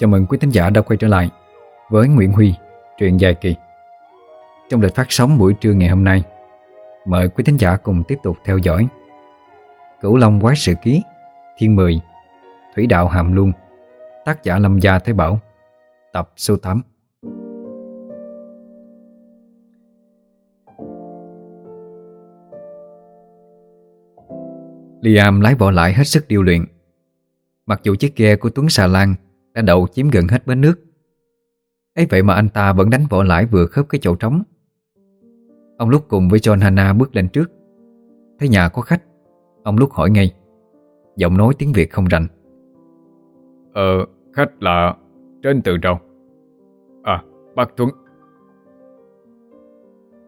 Chào mừng quý thính giả đã quay trở lại với Nguyễn Huy, truyện dài kỳ. Trong lịch phát sóng buổi trưa ngày hôm nay, mời quý thính giả cùng tiếp tục theo dõi Cửu Long Quái Sự Ký, Thiên Mười, Thủy Đạo Hàm Luân, tác giả Lâm Gia Thế Bảo, tập số 8. Liam lái vỏ lại hết sức điêu luyện Mặc dù chiếc ghe của Tuấn Xà Lan đã đậu chiếm gần hết bến nước. Ấy vậy mà anh ta vẫn đánh vỏ lãi vừa khớp cái chỗ trống. Ông lúc cùng với John Hanna bước lên trước. Thấy nhà có khách Ông lúc hỏi ngay. Giọng nói tiếng Việt không rành. Ờ, khách là trên từ đâu? À, bác Tuấn.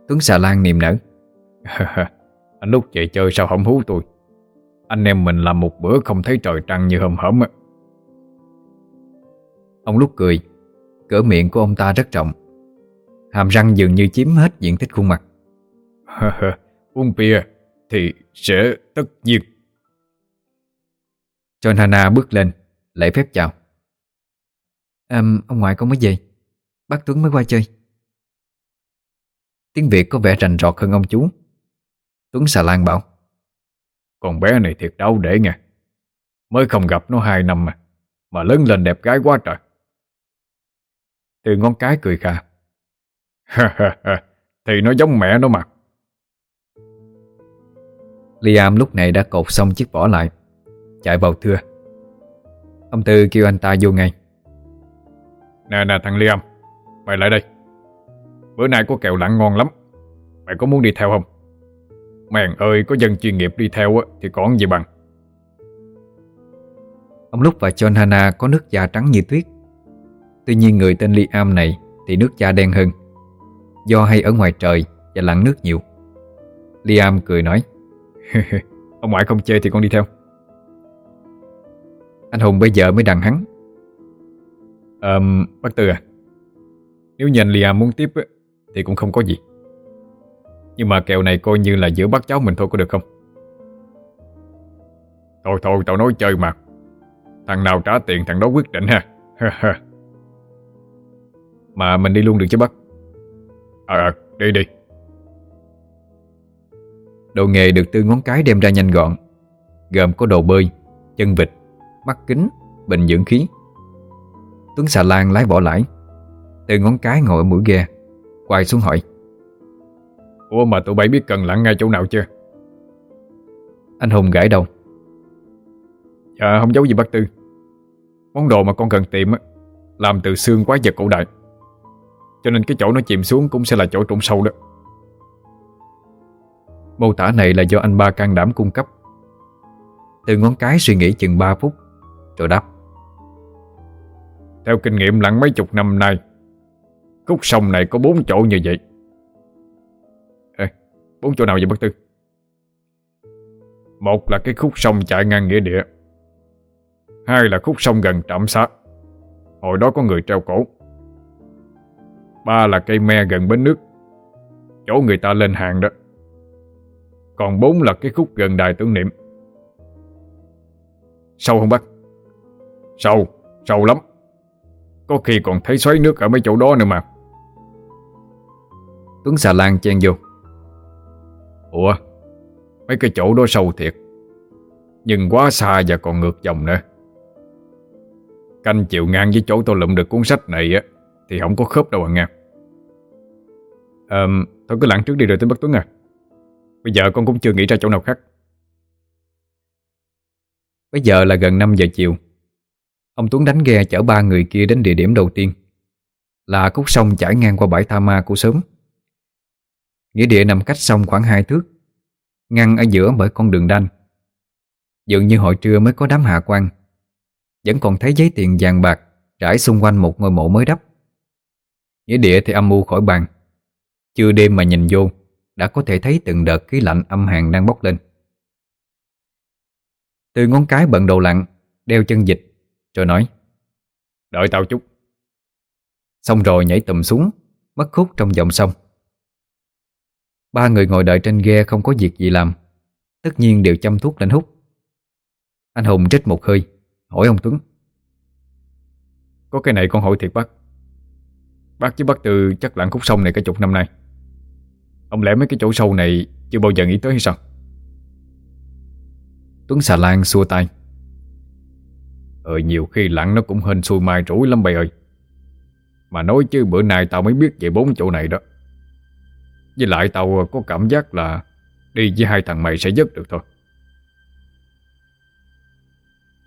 Tuấn xà lan niềm nở. Anh lúc chạy chơi sao không hú tôi? Anh em mình làm một bữa không thấy trời trăng như hôm hổm á Ông lúc cười. Cỡ miệng của ông ta rất rộng. Hàm răng dường như chiếm hết diện tích khuôn mặt. Uống bia thì sẽ tất nhiên. John Hana bước lên Lễ phép chào. À, Ông ngoại con mới về. Bác Tuấn mới qua chơi. Tiếng Việt có vẻ rành rọt hơn ông chú. Tuấn xà lan bảo. Con bé này thiệt đau để nha Mới không gặp nó hai năm mà. Mà lớn lên đẹp gái quá trời Từ ngón cái cười khà. Thì nó giống mẹ nó mà. Liam lúc này đã cột xong chiếc vỏ lại Chạy vào thưa. Ông Tư kêu anh ta vô ngay. Nè nè thằng Liam Mày lại đây. Bữa nay có kẹo lặng ngon lắm Mày có muốn đi theo không? Mèn ơi có dân chuyên nghiệp đi theo Thì còn gì bằng. Ông Lúc và John Hanna có nước da trắng như tuyết Tuy nhiên người tên Liam này Thì nước da đen hơn. Do hay ở ngoài trời Và lặn nước nhiều. Liam cười nói Ông ngoại không chơi thì con đi theo. Anh Hùng bây giờ mới đằng hắn. Um, Bác Tư à Nếu nhìn Liam muốn tiếp Thì cũng không có gì. Nhưng mà kèo này coi như là giữa bác cháu mình thôi có được không? Thôi thôi tao nói chơi mà. Thằng nào trả tiền thằng đó quyết định ha. Mà mình đi luôn được chứ bác Ờ à, à, đi đi. Đồ nghề được tư ngón cái đem ra nhanh gọn. Gồm có đồ bơi, chân vịt, mắt kính, bình dưỡng khí. Tuấn xà lan lái vỏ lãi. Tư ngón cái ngồi ở mũi ghe Quay xuống hỏi. Ủa mà tụi bay biết cần lặn ngay chỗ nào chưa? Anh Hùng gãi đầu. Dạ không giấu gì bác Tư. Món đồ mà con cần tìm Làm từ xương quái vật cổ đại. Cho nên cái chỗ nó chìm xuống Cũng sẽ là chỗ trũng sâu đó. Mô tả này là do anh ba can đảm cung cấp. Từ ngón cái suy nghĩ chừng 3 phút Rồi đáp. Theo kinh nghiệm lặn mấy chục năm nay Khúc sông này có bốn chỗ như vậy. Ê, bốn chỗ nào vậy bác Tư? Một là cái khúc sông chạy ngang nghĩa địa. Hai là khúc sông gần trạm xá. Hồi đó có người treo cổ. Ba là cây me gần bến nước. Chỗ người ta lên hàng đó. Còn bốn là cái khúc gần đài tưởng niệm. Sâu không bác? Sâu, sâu lắm. Có khi còn thấy xoáy nước ở mấy chỗ đó nữa mà. Tuấn xà lan chen vô. Ủa Mấy cái chỗ đó sâu thiệt. Nhưng quá xa và còn ngược dòng nữa. Canh chịu ngang với chỗ tôi lụm được cuốn sách này á. Thì không có khớp đâu à nghe à, thôi cứ lặn trước đi rồi tới Bắc Tuấn à. Bây giờ con cũng chưa nghĩ ra chỗ nào khác. Bây giờ là gần 5 giờ chiều. Ông Tuấn đánh ghe chở ba người kia đến địa điểm đầu tiên Là khúc sông chảy ngang qua bãi Tha Ma của sớm Nghĩa địa nằm cách sông khoảng 2 thước Ngăn ở giữa bởi con đường đanh. Dường như hồi trưa mới có đám hạ quan Vẫn còn thấy giấy tiền vàng bạc Trải xung quanh một ngôi mộ mới đắp. Nghĩa địa thì âm mưu khỏi bàn Chưa đêm mà nhìn vô đã có thể thấy từng đợt khí lạnh âm hàn đang bốc lên. Từ ngón cái bận đầu lặng đeo chân dịch, rồi nói Đợi tao chút. Xong rồi nhảy tùm xuống, mất khúc trong dòng sông. Ba người ngồi đợi trên ghe không có việc gì làm, tất nhiên đều chăm thuốc lên hút. Anh Hùng trích một hơi, hỏi ông Tuấn. Có cái này con hỏi thiệt bác Bác với bác Tư chắc lặn khúc sông này cả chục năm nay. Ông lẽ mấy cái chỗ sâu này Chưa bao giờ nghĩ tới hay sao? Tuấn xà lan xua tay. Ờ nhiều khi lặn nó cũng hên xui mai rủi lắm bầy ơi. Mà nói chứ bữa nay tao mới biết về bốn chỗ này đó. Với lại tao có cảm giác là Đi với hai thằng mày sẽ dứt được thôi.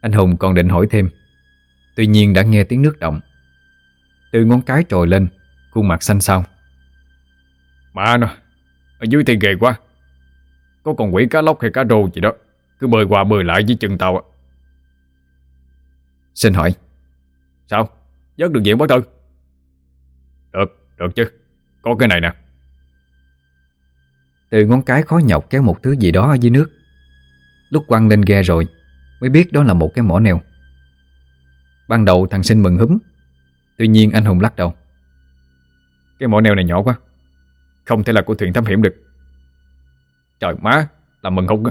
Anh Hùng còn định hỏi thêm. Tuy nhiên đã nghe tiếng nước động Từ ngón cái trồi lên Khuôn mặt xanh xao. Mà nó Ở dưới thì ghê quá. Có con quỷ cá lóc hay cá rô gì đó Cứ bơi qua bơi lại với chân tao Xin hỏi. Sao? Dớt được diện bác Tư Được, được chứ. Có cái này nè. Từ ngón cái khó nhọc kéo một thứ gì đó ở dưới nước. Lúc quăng lên ghe rồi Mới biết đó là một cái mỏ neo. Ban đầu thằng sinh mừng húm Tuy nhiên anh Hùng lắc đầu. Cái mỏ neo này nhỏ quá. Không thể là của thuyền thám hiểm được. Trời má Làm mừng không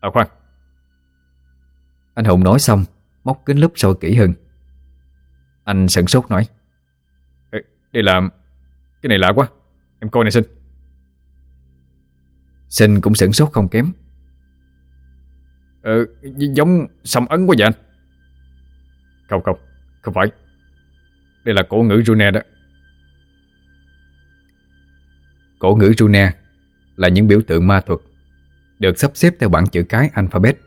À khoan. Anh Hùng nói xong Móc kính lúp soi kỹ hơn. Anh sửng sốt nói. Ê, Đây là Cái này lạ quá. Em coi này xin. Sinh cũng sửng sốt không kém. Ờ Giống xăm ấn quá vậy anh. Không không Không phải đây là cổ ngữ Rune đó. Cổ ngữ Rune Là những biểu tượng ma thuật Được sắp xếp theo bảng chữ cái alphabet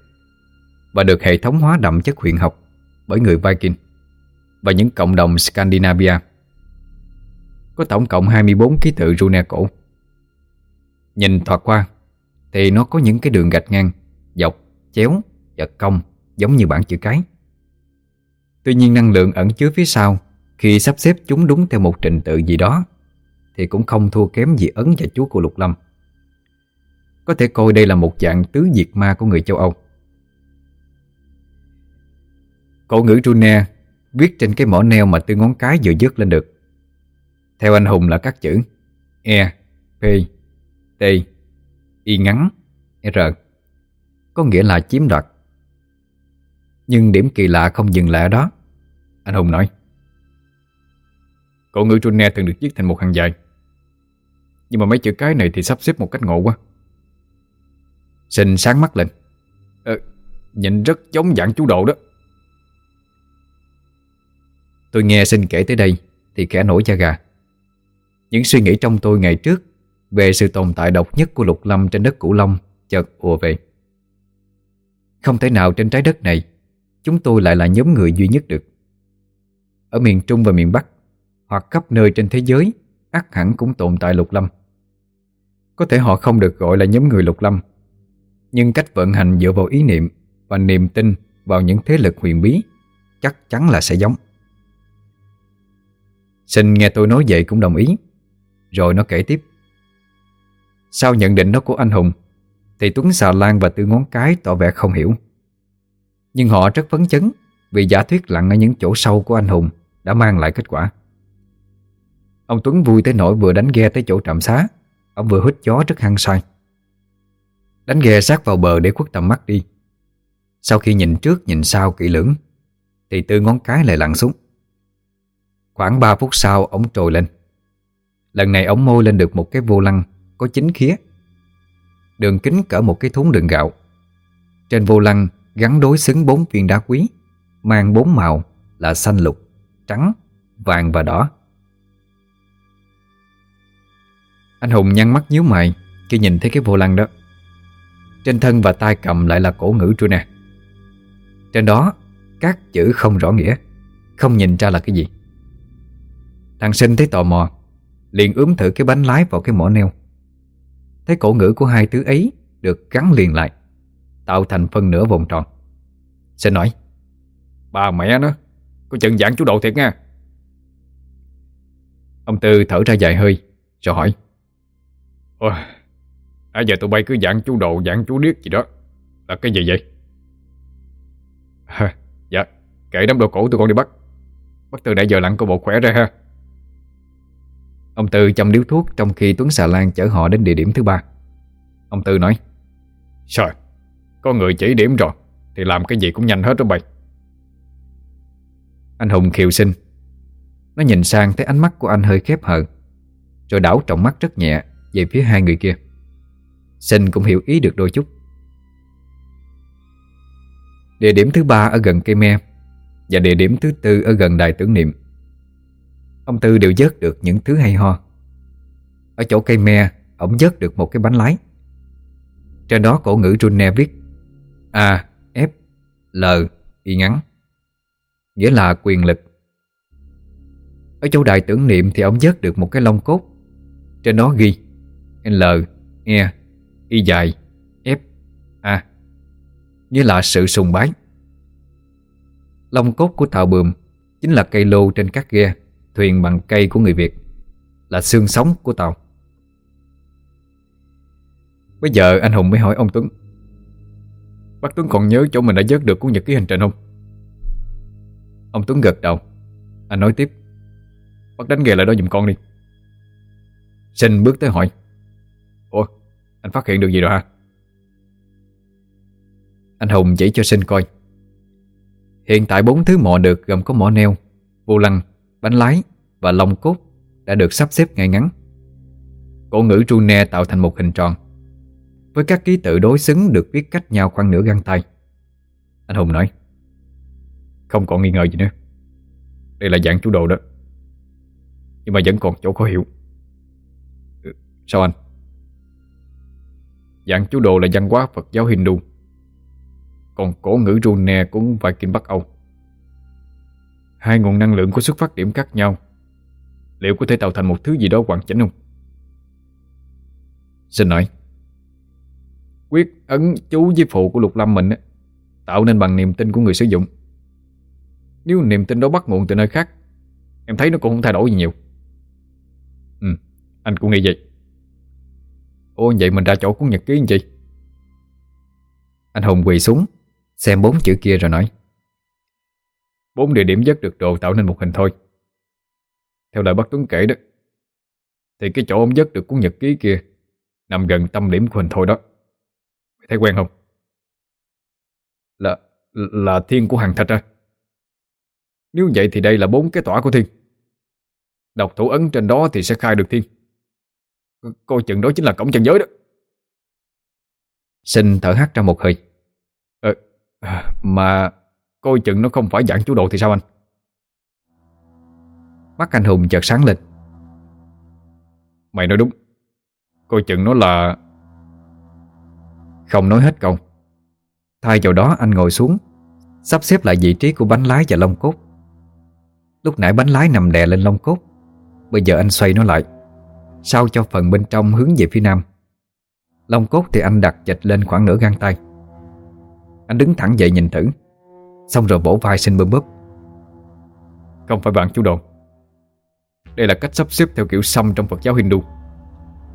Và được hệ thống hóa đậm chất huyện học Bởi người Viking Và những cộng đồng Scandinavia. Có tổng cộng 24 ký tự Rune cổ. Nhìn thoạt qua Thì nó có những cái đường gạch ngang Dọc, chéo và cong Giống như bảng chữ cái. Tuy nhiên năng lượng ẩn chứa phía sau khi sắp xếp chúng đúng theo một trình tự gì đó Thì cũng không thua kém gì Ấn và chúa của Lục Lâm. Có thể coi đây là một dạng tứ diệt ma của người châu Âu. Cổ ngữ Rune viết trên cái mỏ neo mà từ ngón cái vừa dứt lên được. Theo anh Hùng là các chữ E, P, T, Y ngắn, R. Có nghĩa là chiếm đoạt. Nhưng điểm kỳ lạ không dừng lại ở đó Anh Hùng nói. Cổ ngữ Trune thường được viết thành một hàng dài. Nhưng mà mấy chữ cái này thì sắp xếp một cách ngộ quá. Sinh sáng mắt lên. Ờ, Nhìn rất giống dạng chú độ đó. Tôi nghe Sinh kể tới đây Thì kẻ nổi da gà. Những suy nghĩ trong tôi ngày trước Về sự tồn tại độc nhất của lục lâm trên đất Cửu Long Chợt ùa về. Không thể nào trên trái đất này Chúng tôi lại là nhóm người duy nhất được. Ở miền Trung và miền Bắc hoặc khắp nơi trên thế giới ắt hẳn cũng tồn tại lục lâm. Có thể họ không được gọi là nhóm người lục lâm, Nhưng cách vận hành dựa vào ý niệm Và niềm tin vào những thế lực huyền bí Chắc chắn là sẽ giống. Sinh nghe tôi nói vậy cũng đồng ý, Rồi nó kể tiếp. Sau nhận định đó của anh Hùng, Thì Tuấn Xà Lan và Tư Ngón Cái tỏ vẻ không hiểu. Nhưng họ rất phấn chấn Vì giả thuyết lặng ở những chỗ sâu của anh Hùng Đã mang lại kết quả. Ông Tuấn vui tới nỗi vừa đánh ghe tới chỗ trạm xá. Ông vừa hít gió rất hăng say. Đánh ghe sát vào bờ để khuất tầm mắt đi. Sau khi nhìn trước nhìn sau kỹ lưỡng Thì Tư Ngón Cái lại lặn xuống. Khoảng 3 phút sau ống trồi lên. Lần này ống môi lên được một cái vô lăng Có chín khía. Đường kính cỡ một cái thúng đựng gạo. Trên vô lăng gắn đối xứng bốn viên đá quý Mang bốn màu là xanh lục, trắng, vàng và đỏ. Anh Hùng nhăn mắt nhíu mày Khi nhìn thấy cái vô lăng đó. Trên thân và tay cầm lại là cổ ngữ trôi nè. Trên đó, Các chữ không rõ nghĩa, Không nhìn ra là cái gì. Thằng sinh thấy tò mò, Liền ướm thử cái bánh lái vào cái mỏ neo. Thấy cổ ngữ của hai thứ ấy Được gắn liền lại, Tạo thành phân nửa vòng tròn. Sinh nói Bà mẹ nó, Có chừng dạng chú độ thiệt nha. Ông Tư thở ra dài hơi, Rồi hỏi Ôi À giờ tụi bay cứ dạng chú độ dạng chú điếc gì đó. Là cái gì vậy? À, Dạ Kệ đám đồ cổ tụi con đi bắt. Bắt từ nãy giờ lặn cô bộ khỏe ra ha. Ông Tư chăm điếu thuốc Trong khi Tuấn Xà Lan chở họ đến địa điểm thứ ba. Ông Tư nói Trời Có người chỉ điểm rồi Thì làm cái gì cũng nhanh hết đó bay Anh Hùng khiều sinh. Nó nhìn sang thấy ánh mắt của anh hơi khép hờ Rồi đảo trọng mắt rất nhẹ. Về phía hai người kia. Sinh cũng hiểu ý được đôi chút. Địa điểm thứ ba ở gần cây me Và địa điểm thứ tư ở gần đài tưởng niệm. Ông Tư đều dớt được những thứ hay ho. Ở chỗ cây me Ông dớt được một cái bánh lái. Trên đó cổ ngữ Rune viết A, F, L, Y ngắn Nghĩa là quyền lực. Ở chỗ đài tưởng niệm Thì ông dớt được một cái lông cốt. Trên đó ghi L, E, Y dài, F, A. Nghĩa là sự sùng bái. Lông cốt của thảo bườm Chính là cây lô trên các ghe Thuyền bằng cây của người Việt Là xương sống của tàu. Bây giờ anh Hùng mới hỏi ông Tuấn. Bác Tuấn còn nhớ chỗ mình đã dớt được cuốn nhật ký hành trình không? Ông Tuấn gật đầu. Anh nói tiếp. Bác đánh ghề lại đó giùm con đi. Sinh bước tới hỏi. Ủa anh phát hiện được gì rồi hả? Anh Hùng chỉ cho Sinh coi. Hiện tại bốn thứ mò được gồm có mỏ neo Vô lăng, bánh lái và lông cốt Đã được sắp xếp ngay ngắn. Cổ ngữ Trune tạo thành một hình tròn. Với các ký tự đối xứng được viết cách nhau khoảng nửa găng tay. Anh Hùng nói Không còn nghi ngờ gì nữa. Đây là dạng chú đồ đó. Nhưng mà vẫn còn chỗ khó hiểu. Ừ, sao anh? Dạng chú đồ là văn hóa Phật giáo Hindu. Còn cổ ngữ Rune cũng vài kinh Bắc Âu. Hai nguồn năng lượng có xuất phát điểm khác nhau. Liệu có thể tạo thành một thứ gì đó hoàn chỉnh không? Xin nói Quyết ấn chú với phụ của Lục Lâm mình Tạo nên bằng niềm tin của người sử dụng. Nếu niềm tin đó bắt nguồn từ nơi khác Em thấy nó cũng không thay đổi gì nhiều. Ừ, anh cũng nghĩ vậy. Ô vậy mình ra chỗ cuốn nhật ký làm Anh Hùng quỳ xuống, Xem bốn chữ kia rồi nói. Bốn địa điểm dứt được đồ tạo nên một hình thôi. Theo lời bác Tuấn kể đó, Thì cái chỗ ông dứt được cuốn nhật ký kia Nằm gần tâm điểm của hình thôi đó. Thấy quen không? Là là thiên của hàng thạch à? Nếu vậy thì đây là bốn cái tỏa của thiên. Đọc thủ ấn trên đó thì sẽ khai được thiên. Coi chừng đó chính là cổng trần giới đó. Sinh thở hắt ra một hơi. Ờ, Mà Coi chừng nó không phải dạng chú đồ thì sao anh? Mắt anh Hùng chợt sáng lên. Mày nói đúng. Coi chừng nó là Không nói hết câu. Thay vào đó anh ngồi xuống Sắp xếp lại vị trí của bánh lái và lông cốt. Lúc nãy bánh lái nằm đè lên lông cốt Bây giờ anh xoay nó lại. Sao cho phần bên trong hướng về phía nam? Lông cốt thì anh đặt chạch lên khoảng nửa găng tay. Anh đứng thẳng dậy nhìn thử. Xong rồi vỗ vai xin bơm búp Không phải bạn chú đồn Đây là cách sắp xếp theo kiểu xăm trong Phật giáo Hindu.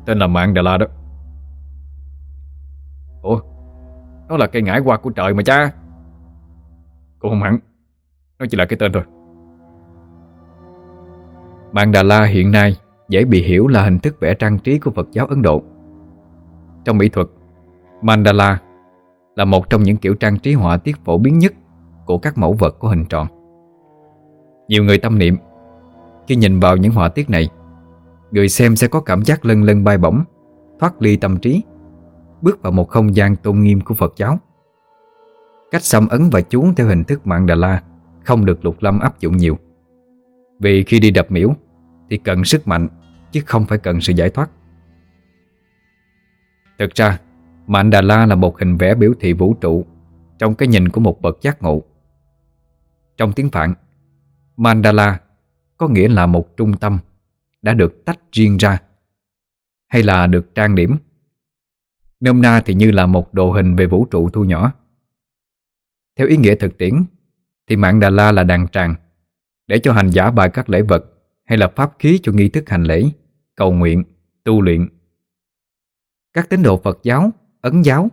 Tên là mạng Đà La đó. Ủa Nó là cây ngải hoa của trời mà cha. Cũng không hẳn. Nó chỉ là cái tên thôi. Mạng Đà La hiện nay Dễ bị hiểu là hình thức vẽ trang trí của Phật giáo Ấn Độ Trong mỹ thuật Mandala là một trong những kiểu trang trí họa tiết phổ biến nhất của các mẫu vật có hình tròn. Nhiều người tâm niệm khi nhìn vào những họa tiết này, người xem sẽ có cảm giác lân lân bay bổng, thoát ly tâm trí, bước vào một không gian tôn nghiêm của Phật giáo. Cách xăm ấn và chú theo hình thức mandala không được lục lâm áp dụng nhiều. Vì khi đi đập miễu thì cần sức mạnh chứ không phải cần sự giải thoát. Thực ra, Mạnh Đà La là một hình vẽ biểu thị vũ trụ trong cái nhìn của một bậc giác ngộ. Trong tiếng Phạn, Mandala có nghĩa là một trung tâm đã được tách riêng ra hay là được trang điểm. Nôm na thì như là một đồ hình về vũ trụ thu nhỏ. Theo ý nghĩa thực tiễn thì mạng Đà La là đàn tràng để cho hành giả bài các lễ vật hay là pháp khí cho nghi thức hành lễ, cầu nguyện, tu luyện. Các tín đồ Phật giáo, Ấn giáo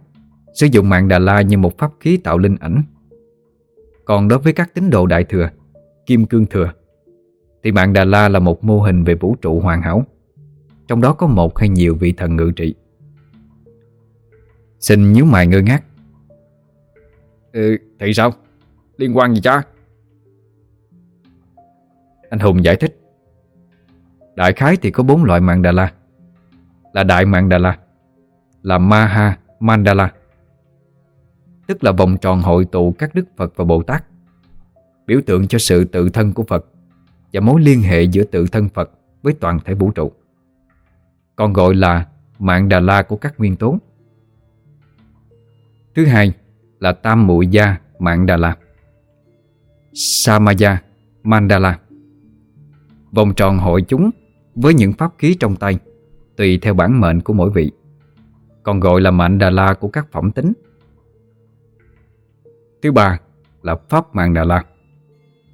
sử dụng mạng Đà La như một pháp khí tạo linh ảnh còn đối với các tín đồ Đại Thừa, Kim Cương Thừa Thì mạng Đà La là một mô hình về vũ trụ hoàn hảo Trong đó có một hay nhiều vị thần ngự trị Xin nhíu mày ngơ ngác Ừ, thì sao? Liên quan gì cha? Anh Hùng giải thích Đại khái thì có bốn loại mạng Đà La Là Đại mạng Đà La Là Maha Mandala, Tức là vòng tròn hội tụ các Đức Phật và Bồ Tát, Biểu tượng cho sự tự thân của Phật Và mối liên hệ giữa tự thân Phật với toàn thể vũ trụ. Còn gọi là mạng Đà La của các nguyên tố. Thứ hai là Tam Muội Gia Mạng Đà La Samaya Mandala. Vòng tròn hội chúng với những pháp khí trong tay, tùy theo bản mệnh của mỗi vị. Còn gọi là mạng Đà La của các phẩm tính. Thứ ba là Pháp Mạng Đà La.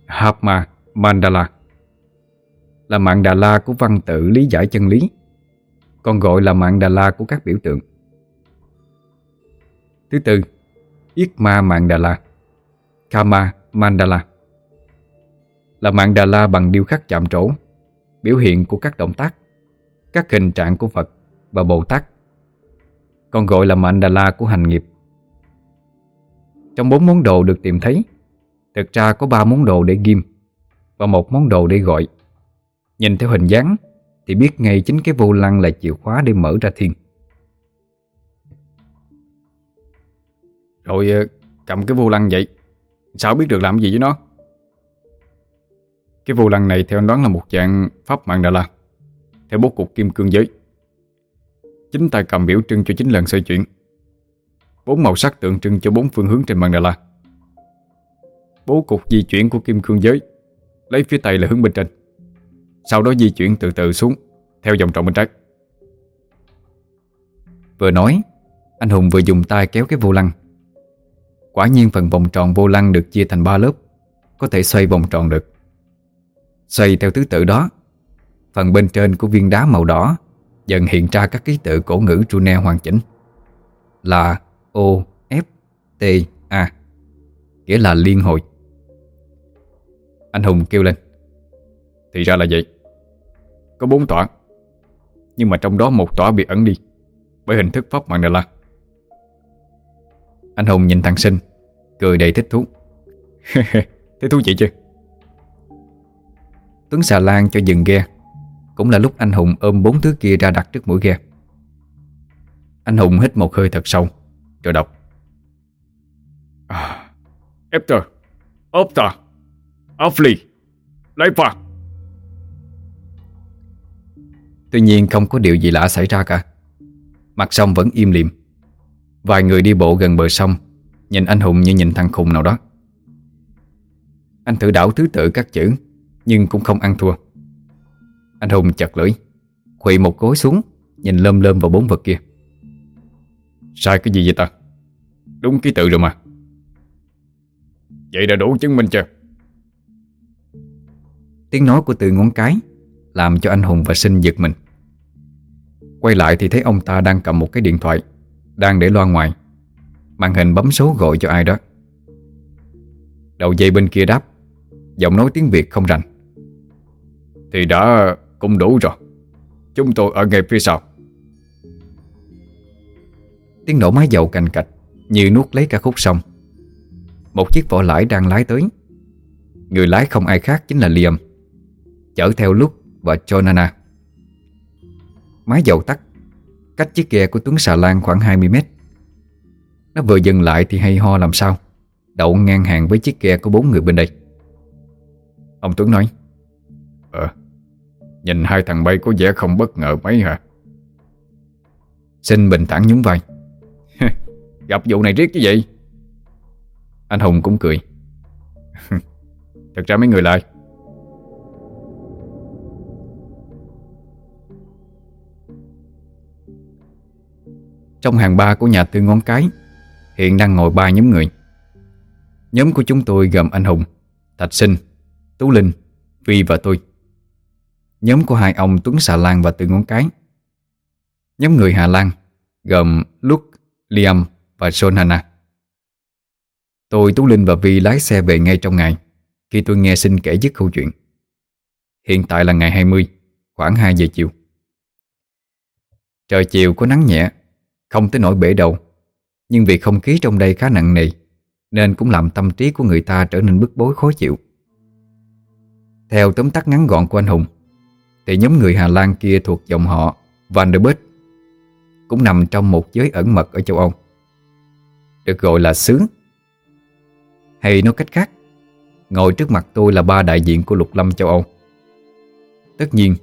Hapma Mandala Là mạng Đà La của văn tự lý giải chân lý, Còn gọi là mạng Đà La của các biểu tượng. Thứ tư, Yết Ma Mạng Đà La. Kama Mandala Là mạng Đà La bằng điêu khắc chạm trổ. Biểu hiện của các động tác, Các hình trạng của Phật và Bồ Tát, Còn gọi là mandala của hành nghiệp. Trong bốn món đồ được tìm thấy, Thực ra có ba món đồ để ghim Và một món đồ để gọi. Nhìn theo hình dáng Thì biết ngay chính cái vô lăng là chìa khóa để mở ra thiên. Rồi ờ, cầm cái vô lăng vậy, Sao biết được làm gì với nó? Cái vô lăng này theo anh đoán là một dạng Pháp mạng Đà La Theo bố cục kim cương giới. Chính tay cầm biểu trưng cho chính lần xoay chuyển. Bốn màu sắc tượng trưng cho bốn phương hướng trên mạng Đà La Bố cục di chuyển của kim cương giới, Lấy phía tây là hướng bên trên. Sau đó di chuyển từ từ xuống, Theo dòng trọng bên trái. Vừa nói, Anh Hùng vừa dùng tay kéo cái vô lăng. Quả nhiên phần vòng tròn vô lăng được chia thành ba lớp, Có thể xoay vòng tròn được. Xoay theo thứ tự đó. Phần bên trên của viên đá màu đỏ Dần hiện ra các ký tự cổ ngữ Rune hoàn chỉnh. Là O, F, T, A Nghĩa là liên hồi. Anh Hùng kêu lên. Thì ra là vậy. Có bốn tỏa Nhưng mà trong đó một tỏa bị ẩn đi Bởi hình thức pháp mạng Đà La. Anh Hùng nhìn thằng Sinh Cười đầy thích thú. Thích thú vậy chứ? Tuấn xà lan cho dừng ghe. Cũng là lúc anh Hùng ôm bốn thứ kia ra đặt trước mũi ghe. Anh Hùng hít một hơi thật sâu Rồi đọc. À, After Opta Offly Leipa Tuy nhiên không có điều gì lạ xảy ra cả. Mặt sông vẫn im lìm. Vài người đi bộ gần bờ sông Nhìn anh Hùng như nhìn thằng khùng nào đó. Anh thử đảo thứ tự các chữ nhưng cũng không ăn thua. Anh Hùng chặt lưỡi Khuỵ một gối xuống, Nhìn lơm lơm vào bốn vật kia. Sai cái gì vậy ta? Đúng ký tự rồi mà. Vậy đã đủ chứng minh chưa? Tiếng nói của từ ngón cái Làm cho anh Hùng và Sinh giật mình. Quay lại thì thấy ông ta đang cầm một cái điện thoại, Đang để loa ngoài, Màn hình bấm số gọi cho ai đó. Đầu dây bên kia đáp, Giọng nói tiếng Việt không rành. Thì đã cũng đủ rồi. Chúng tôi ở ngay phía sau. Tiếng nổ máy dầu cành cạch Như nuốt lấy cả khúc sông Một chiếc vỏ lãi đang lái tới. Người lái không ai khác chính là Liam, Chở theo Luke và Jonana Máy dầu tắt, Cách chiếc ghe của Tuấn xà lan khoảng 20 mét. Nó vừa dừng lại thì hay ho làm sao, Đậu ngang hàng với chiếc ghe của bốn người bên đây. Ông Tuấn nói Ờ Nhìn hai thằng bay có vẻ không bất ngờ mấy hả? Sinh bình thản nhún vai. Gặp vụ này riết chứ vậy? Anh Hùng cũng cười. Thật ra mấy người lại Trong hàng ba của nhà tư ngón cái, Hiện đang ngồi ba nhóm người. Nhóm của chúng tôi gồm anh Hùng, Thạch Sinh, Tú Linh Vi và tôi. Nhóm của hai ông Tuấn Xà Lan và Tư Ngón Cái. Nhóm người Hà Lan Gồm Luke, Liam và Sonana Tôi, Tú Linh và Vi lái xe về ngay trong ngày Khi tôi nghe xin kể dứt câu chuyện. Hiện tại là ngày 20 Khoảng 2 giờ chiều. Trời chiều có nắng nhẹ Không tới nỗi bể đầu Nhưng vì không khí trong đây khá nặng nề Nên cũng làm tâm trí của người ta trở nên bức bối khó chịu. Theo tóm tắt ngắn gọn của anh Hùng thì nhóm người Hà Lan kia thuộc dòng họ Van der Beek Cũng nằm trong một giới ẩn mật ở châu Âu. Được gọi là xứ Hay nói cách khác, Ngồi trước mặt tôi là ba đại diện của lục lâm châu Âu. Tất nhiên,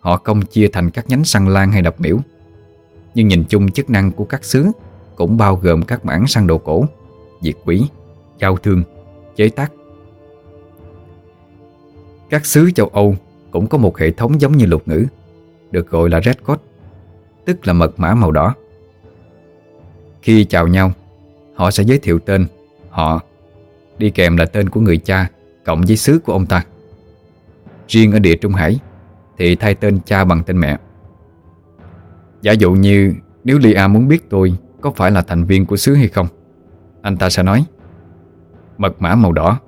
Họ không chia thành các nhánh săn lan hay đập miễu. Nhưng nhìn chung chức năng của các xứ Cũng bao gồm các mảng săn đồ cổ, Diệt quỷ, Giao thương, Chế tác. Các xứ châu Âu cũng có một hệ thống giống như lục ngữ, Được gọi là Red Code, Tức là mật mã màu đỏ. Khi chào nhau, Họ sẽ giới thiệu tên Họ, Đi kèm là tên của người cha Cộng với xứ của ông ta. Riêng ở địa Trung Hải Thì thay tên cha bằng tên mẹ. Giả dụ như Nếu lia muốn biết tôi Có phải là thành viên của xứ hay không, Anh ta sẽ nói, Mật mã màu đỏ,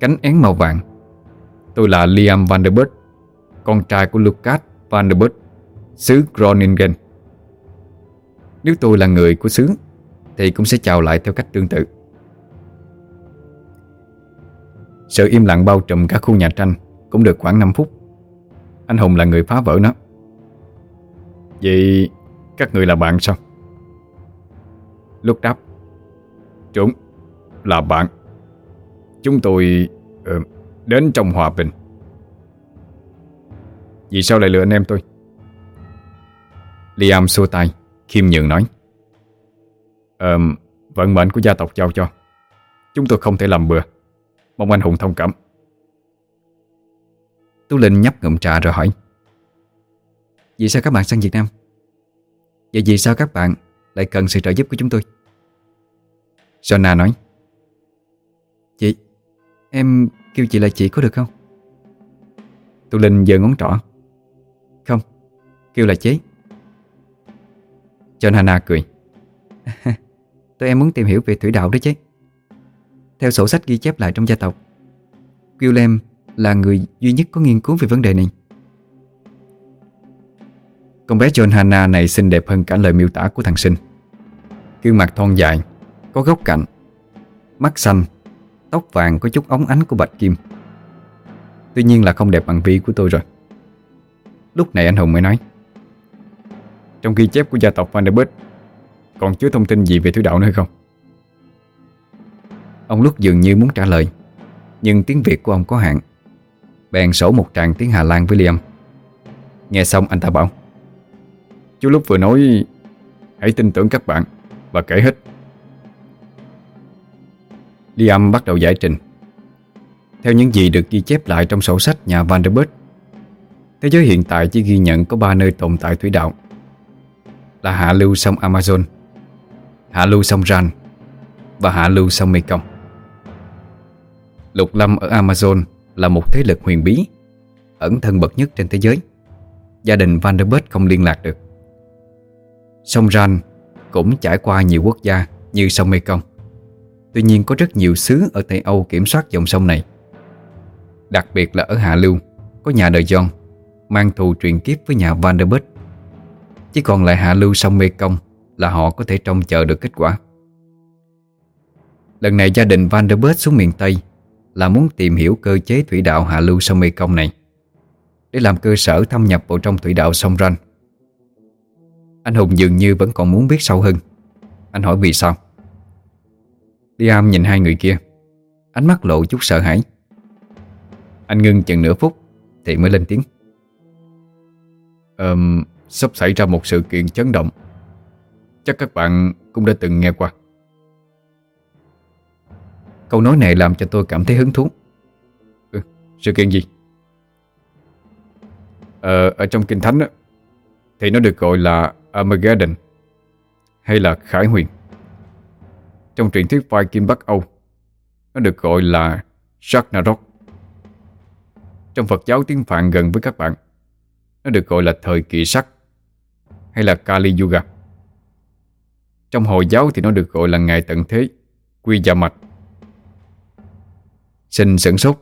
Cánh én màu vàng. Tôi là Liam Vanderbilt. Con trai của Lucas Vanderbilt Xứ Groningen. Nếu tôi là người của xứ Thì cũng sẽ chào lại theo cách tương tự. Sự im lặng bao trùm cả khu nhà tranh Cũng được khoảng 5 phút. Anh Hùng là người phá vỡ nó. Vậy các người là bạn sao? Lúc đáp Chúng là bạn. Chúng tôi uh, đến trong hòa bình. Vì sao lại lựa anh em tôi? Liam xua tay Khiêm nhường nói uh, Vận mệnh của gia tộc giao cho Chúng tôi không thể làm bừa Mong anh Hùng thông cảm Tú Linh nhấp ngụm trà rồi hỏi Vì sao các bạn sang Việt Nam? Vậy vì sao các bạn lại cần sự trợ giúp của chúng tôi? Sona nói Chị Em kêu chị là chị có được không? Tu Linh giơ ngón trỏ Kêu là chế. John Hannah cười. cười Tụi em muốn tìm hiểu về thủy đạo đó chứ Theo sổ sách ghi chép lại trong gia tộc Willem là người duy nhất có nghiên cứu về vấn đề này. Con bé John Hannah này xinh đẹp hơn cả lời miêu tả của thằng sinh. Gương mặt thon dài, Có góc cạnh, Mắt xanh, Tóc vàng có chút óng ánh của bạch kim. Tuy nhiên là không đẹp bằng vi của tôi rồi. Lúc này anh Hùng mới nói trong ghi chép của gia tộc Vanderbilt. Còn chứa thông tin gì về thủy đạo nữa không? Ông lúc dường như muốn trả lời, Nhưng tiếng Việt của ông có hạn. Bèn sổ một tràng tiếng Hà Lan với Liam. Nghe xong anh ta bảo, Chú lúc vừa nói, Hãy tin tưởng các bạn Và kể hết. Liam bắt đầu giải trình. Theo những gì được ghi chép lại trong sổ sách nhà Vanderbilt, Thế giới hiện tại chỉ ghi nhận có ba nơi tồn tại thủy đạo. Là hạ lưu sông Amazon. Hạ lưu sông Ran Và hạ lưu sông Mekong. Lục lâm ở Amazon là một thế lực huyền bí, Ẩn thân bậc nhất trên thế giới. Gia đình Vanderbilt không liên lạc được. Sông Ran cũng trải qua nhiều quốc gia như sông Mekong. Tuy nhiên có rất nhiều xứ ở Tây Âu kiểm soát dòng sông này. Đặc biệt là ở Hạ Lưu, Có nhà đời John Mang thù truyền kiếp với nhà Vanderbilt. Chỉ còn lại Hạ Lưu sông Mê Công Là họ có thể trông chờ được kết quả. Lần này gia đình Vanderbilt xuống miền Tây Là muốn tìm hiểu cơ chế thủy đạo Hạ Lưu sông Mê Công này Để làm cơ sở thâm nhập vào trong thủy đạo sông Ranh. Anh Hùng dường như vẫn còn muốn biết sâu hơn. Anh hỏi vì sao? Liam nhìn hai người kia Ánh mắt lộ chút sợ hãi. Anh ngưng chừng nửa phút Thì mới lên tiếng. Um, Sắp xảy ra một sự kiện chấn động. Chắc các bạn cũng đã từng nghe qua. Câu nói này làm cho tôi cảm thấy hứng thú. Ừ, Sự kiện gì? Ờ, ở trong Kinh Thánh á, Thì nó được gọi là Armageddon Hay là Khải Huyền. Trong truyền thuyết Viking Bắc Âu Nó được gọi là Ragnarok. Trong Phật giáo tiếng Phạn gần với các bạn Nó được gọi là thời kỳ sắc. Hay là Kali Yuga? Trong Hồi giáo thì nó được gọi là ngày tận thế Quy gia mạch. Sinh sửng sốt.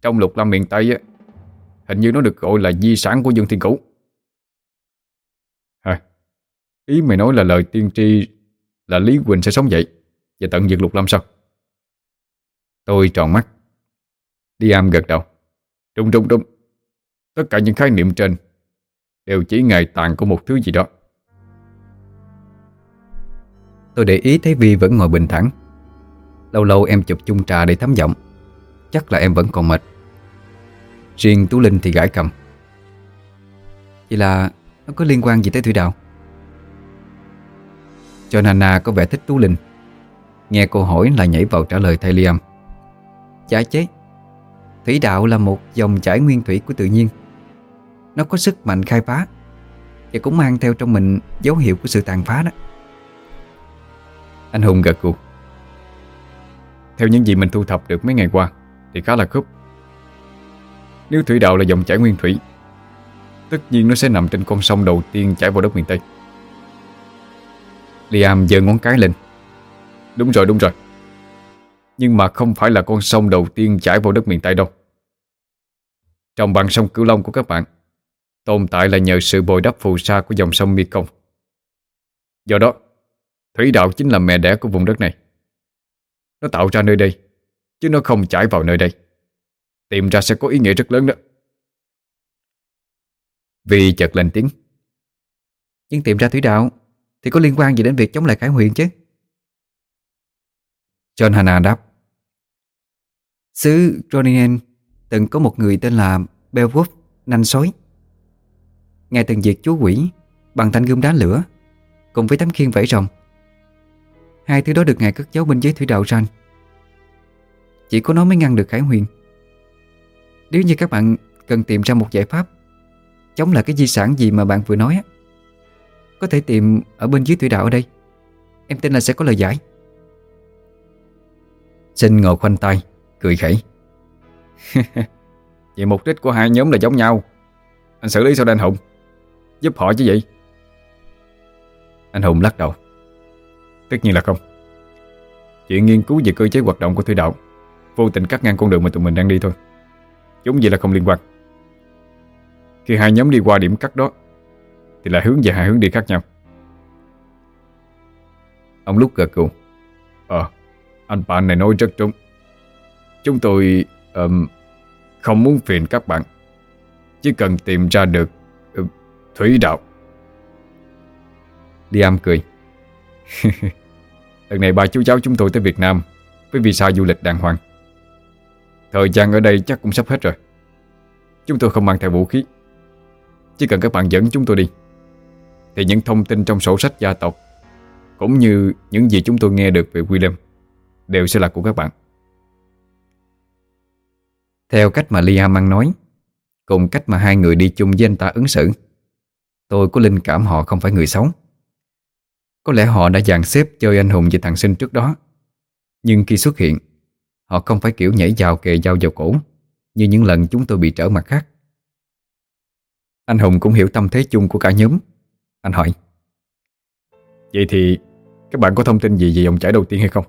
Trong lục lâm miền Tây á, Hình như nó được gọi là di sản của Dương Thiên Cửu. À, Ý mày nói là lời tiên tri là Lý Quỳnh sẽ sống dậy Và tận diệt lục lâm sao? Tôi tròn mắt. Đi am gật đầu. Đúng đúng đúng. Tất cả những khái niệm trên Đều chỉ ngày tàn của một thứ gì đó. Tôi để ý thấy Vi vẫn ngồi bình thản. Lâu lâu em chụp chung trà để thấm giọng. Chắc là em vẫn còn mệt. Riêng Tú Linh thì gãi cầm. Vậy là nó có liên quan gì tới Thủy Đạo? Cho Nana có vẻ thích Tú Linh. Nghe cô hỏi là nhảy vào trả lời thay Liam. Chả chế Thủy đạo là một dòng chảy nguyên thủy của tự nhiên. Nó có sức mạnh khai phá Và cũng mang theo trong mình dấu hiệu của sự tàn phá đó. Anh Hùng gật gù. Theo những gì mình thu thập được mấy ngày qua Thì khá là khớp Nếu thủy đạo là dòng chảy nguyên thủy, Tất nhiên nó sẽ nằm trên con sông đầu tiên chảy vào đất miền Tây. Liam giơ ngón cái lên. Đúng rồi đúng rồi. Nhưng mà không phải là con sông đầu tiên chảy vào đất miền Tây đâu. Trong bằng sông Cửu Long của các bạn Tồn tại là nhờ sự bồi đắp phù sa của dòng sông Mekong. Do đó Thủy đạo chính là mẹ đẻ của vùng đất này. Nó tạo ra nơi đây Chứ nó không chảy vào nơi đây. Tìm ra sẽ có ý nghĩa rất lớn đó. Vì chợt lên tiếng. Nhưng tìm ra thủy đạo Thì có liên quan gì đến việc chống lại Khải Huyền chứ? John Hanna đáp. Xứ Ronin từng có một người tên là Beowulf nanh sói Ngài từng diệt chúa quỷ, bằng thanh gươm đá lửa, cùng với tấm khiên vẫy rồng. Hai thứ đó được ngài cất giấu bên dưới thủy đạo ranh Chỉ có nó mới ngăn được Khải Huyền. Nếu như các bạn cần tìm ra một giải pháp, chống lại cái di sản gì mà bạn vừa nói có thể tìm ở bên dưới thủy đạo ở đây. Em tin là sẽ có lời giải. Sinh ngồi khoanh tay Cười khẩy Vậy mục đích của hai nhóm là giống nhau Anh xử lý sao đen Hùng Giúp họ chứ gì? Anh Hùng lắc đầu. Tất nhiên là không. Chuyện nghiên cứu về cơ chế hoạt động của thủy đạo Vô tình cắt ngang con đường mà tụi mình đang đi thôi. Chúng gì là không liên quan. Khi hai nhóm đi qua điểm cắt đó Thì là hướng về hai hướng đi khác nhau. Ông lúc gật gù Ờ anh bạn này nói rất đúng Chúng tôi um, Không muốn phiền các bạn. Chỉ cần tìm ra được Thủy đạo. Liam cười. cười. Lần này ba chú cháu chúng tôi tới Việt Nam Với visa du lịch đàng hoàng. Thời gian ở đây chắc cũng sắp hết rồi. Chúng tôi không mang theo vũ khí. Chỉ cần các bạn dẫn chúng tôi đi, Thì những thông tin trong sổ sách gia tộc Cũng như những gì chúng tôi nghe được về William Đều sẽ là của các bạn. Theo cách mà Liam ăn nói, Cùng cách mà hai người đi chung với anh ta ứng xử Tôi có linh cảm họ không phải người xấu. Có lẽ họ đã dàn xếp chơi anh hùng về thằng sinh trước đó. Nhưng khi xuất hiện, Họ không phải kiểu nhảy vào kề dao vào cổ, Như những lần chúng tôi bị trở mặt khác. Anh Hùng cũng hiểu tâm thế chung của cả nhóm. Anh hỏi, Vậy thì các bạn có thông tin gì về dòng chảy đầu tiên hay không?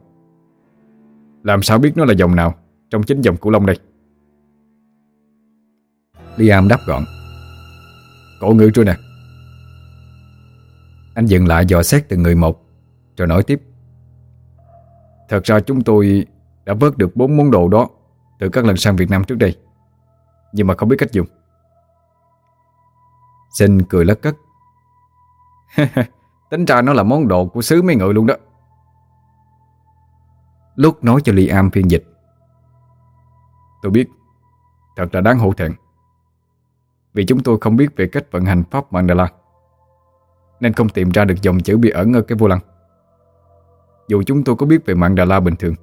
Làm sao biết nó là dòng nào Trong chính dòng Cửu Long đây? Liam đáp gọn, Cổ ngữ trôi nè. Anh dừng lại dò xét từng người một, Rồi nói tiếp. Thật ra chúng tôi đã vớt được bốn món đồ đó Từ các lần sang Việt Nam trước đây, Nhưng mà không biết cách dùng. Sinh cười lất cất. Tính ra nó là món đồ của xứ mấy người luôn đó. Lúc nói cho Liam phiên dịch. Tôi biết, Thật là đáng hổ thẹn. Vì chúng tôi không biết về cách vận hành pháp Mandala nên không tìm ra được dòng chữ bí ẩn ở cái vô lăng. Dù chúng tôi có biết về Mandala bình thường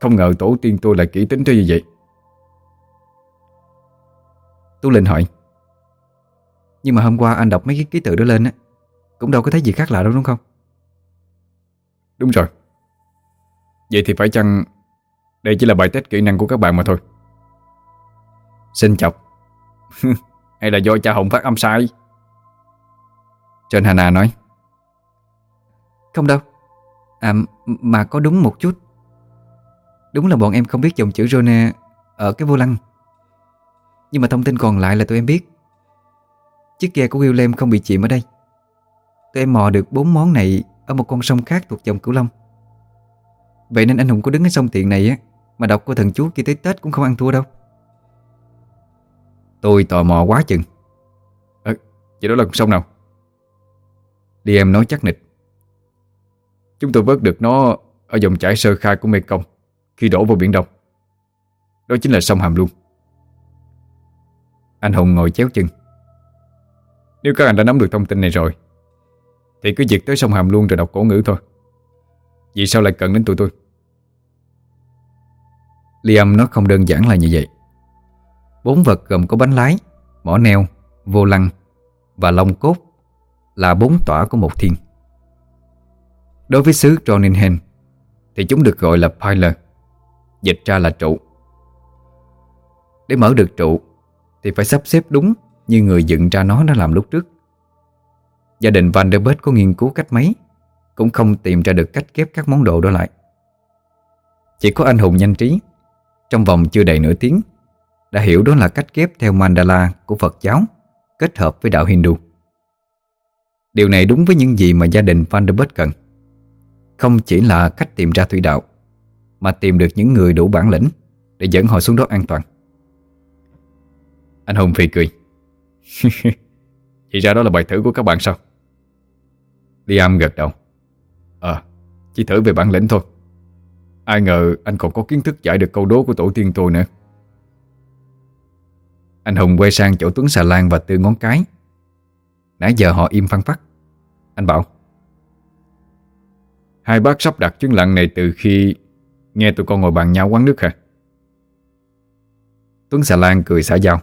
Không ngờ tổ tiên tôi lại kỹ tính tới như vậy. Tú Linh hỏi Nhưng mà hôm qua anh đọc mấy cái ký tự đó lên á Cũng đâu có thấy gì khác lạ đâu đúng không? Đúng rồi. Vậy thì phải chăng Đây chỉ là bài test kỹ năng của các bạn mà thôi? Xin chọc. Hay là do cha Hồng phát âm sai John Hannah nói. Không đâu. À mà có đúng một chút. Đúng là bọn em không biết dòng chữ Rone Ở cái vô lăng. Nhưng mà thông tin còn lại là tụi em biết. Chiếc ghe của William không bị chìm ở đây. Tụi em mò được bốn món này Ở một con sông khác thuộc dòng Cửu Long. Vậy nên anh Hùng có đứng ở sông tiện này á Mà độc của thần chú kia tới Tết cũng không ăn thua đâu. Tôi tò mò quá chừng. À, Vậy đó là con sông nào Đi em nói chắc nịch. Chúng tôi vớt được nó Ở dòng chảy sơ khai của Mekong Khi đổ vào Biển Đông. Đó chính là sông Hàm Luông. Anh Hùng ngồi chéo chân. Nếu các anh đã nắm được thông tin này rồi Thì cứ việc tới sông Hàm Luông rồi đọc cổ ngữ thôi. Vì sao lại cần đến tụi tôi? Liam nó không đơn giản là như vậy. Bốn vật gồm có bánh lái Mỏ neo, vô lăng Và lông cốt. Là bốn tỏa của một thiên. Đối với xứ Troninhen Thì chúng được gọi là Pilar Dịch ra là trụ. Để mở được trụ, Thì phải sắp xếp đúng Như người dựng ra nó đã làm lúc trước. Gia đình Van der Beek có nghiên cứu cách mấy, Cũng không tìm ra được cách ghép các món đồ đó lại. Chỉ có anh hùng nhanh trí, Trong vòng chưa đầy nửa tiếng, Đã hiểu đó là cách ghép theo mandala của Phật giáo Kết hợp với đạo Hindu. Điều này đúng với những gì mà gia đình Vanderbilt cần. Không chỉ là cách tìm ra thủy đạo, Mà tìm được những người đủ bản lĩnh Để dẫn họ xuống đó an toàn. Anh Hùng phì cười. cười Thì ra đó là bài thử của các bạn sao? Liam gật đầu. Ờ Chỉ thử về bản lĩnh thôi. Ai ngờ anh còn có kiến thức giải được câu đố của tổ tiên tôi nữa. Anh Hùng quay sang chỗ Tuấn Xà Lan và Tư ngón cái. Nãy giờ họ im phăng phát Anh bảo Hai bác sắp đặt chứng lặng này từ khi Nghe tụi con ngồi bàn nhau quán nước hả? Tuấn Xà Lan cười xả dao.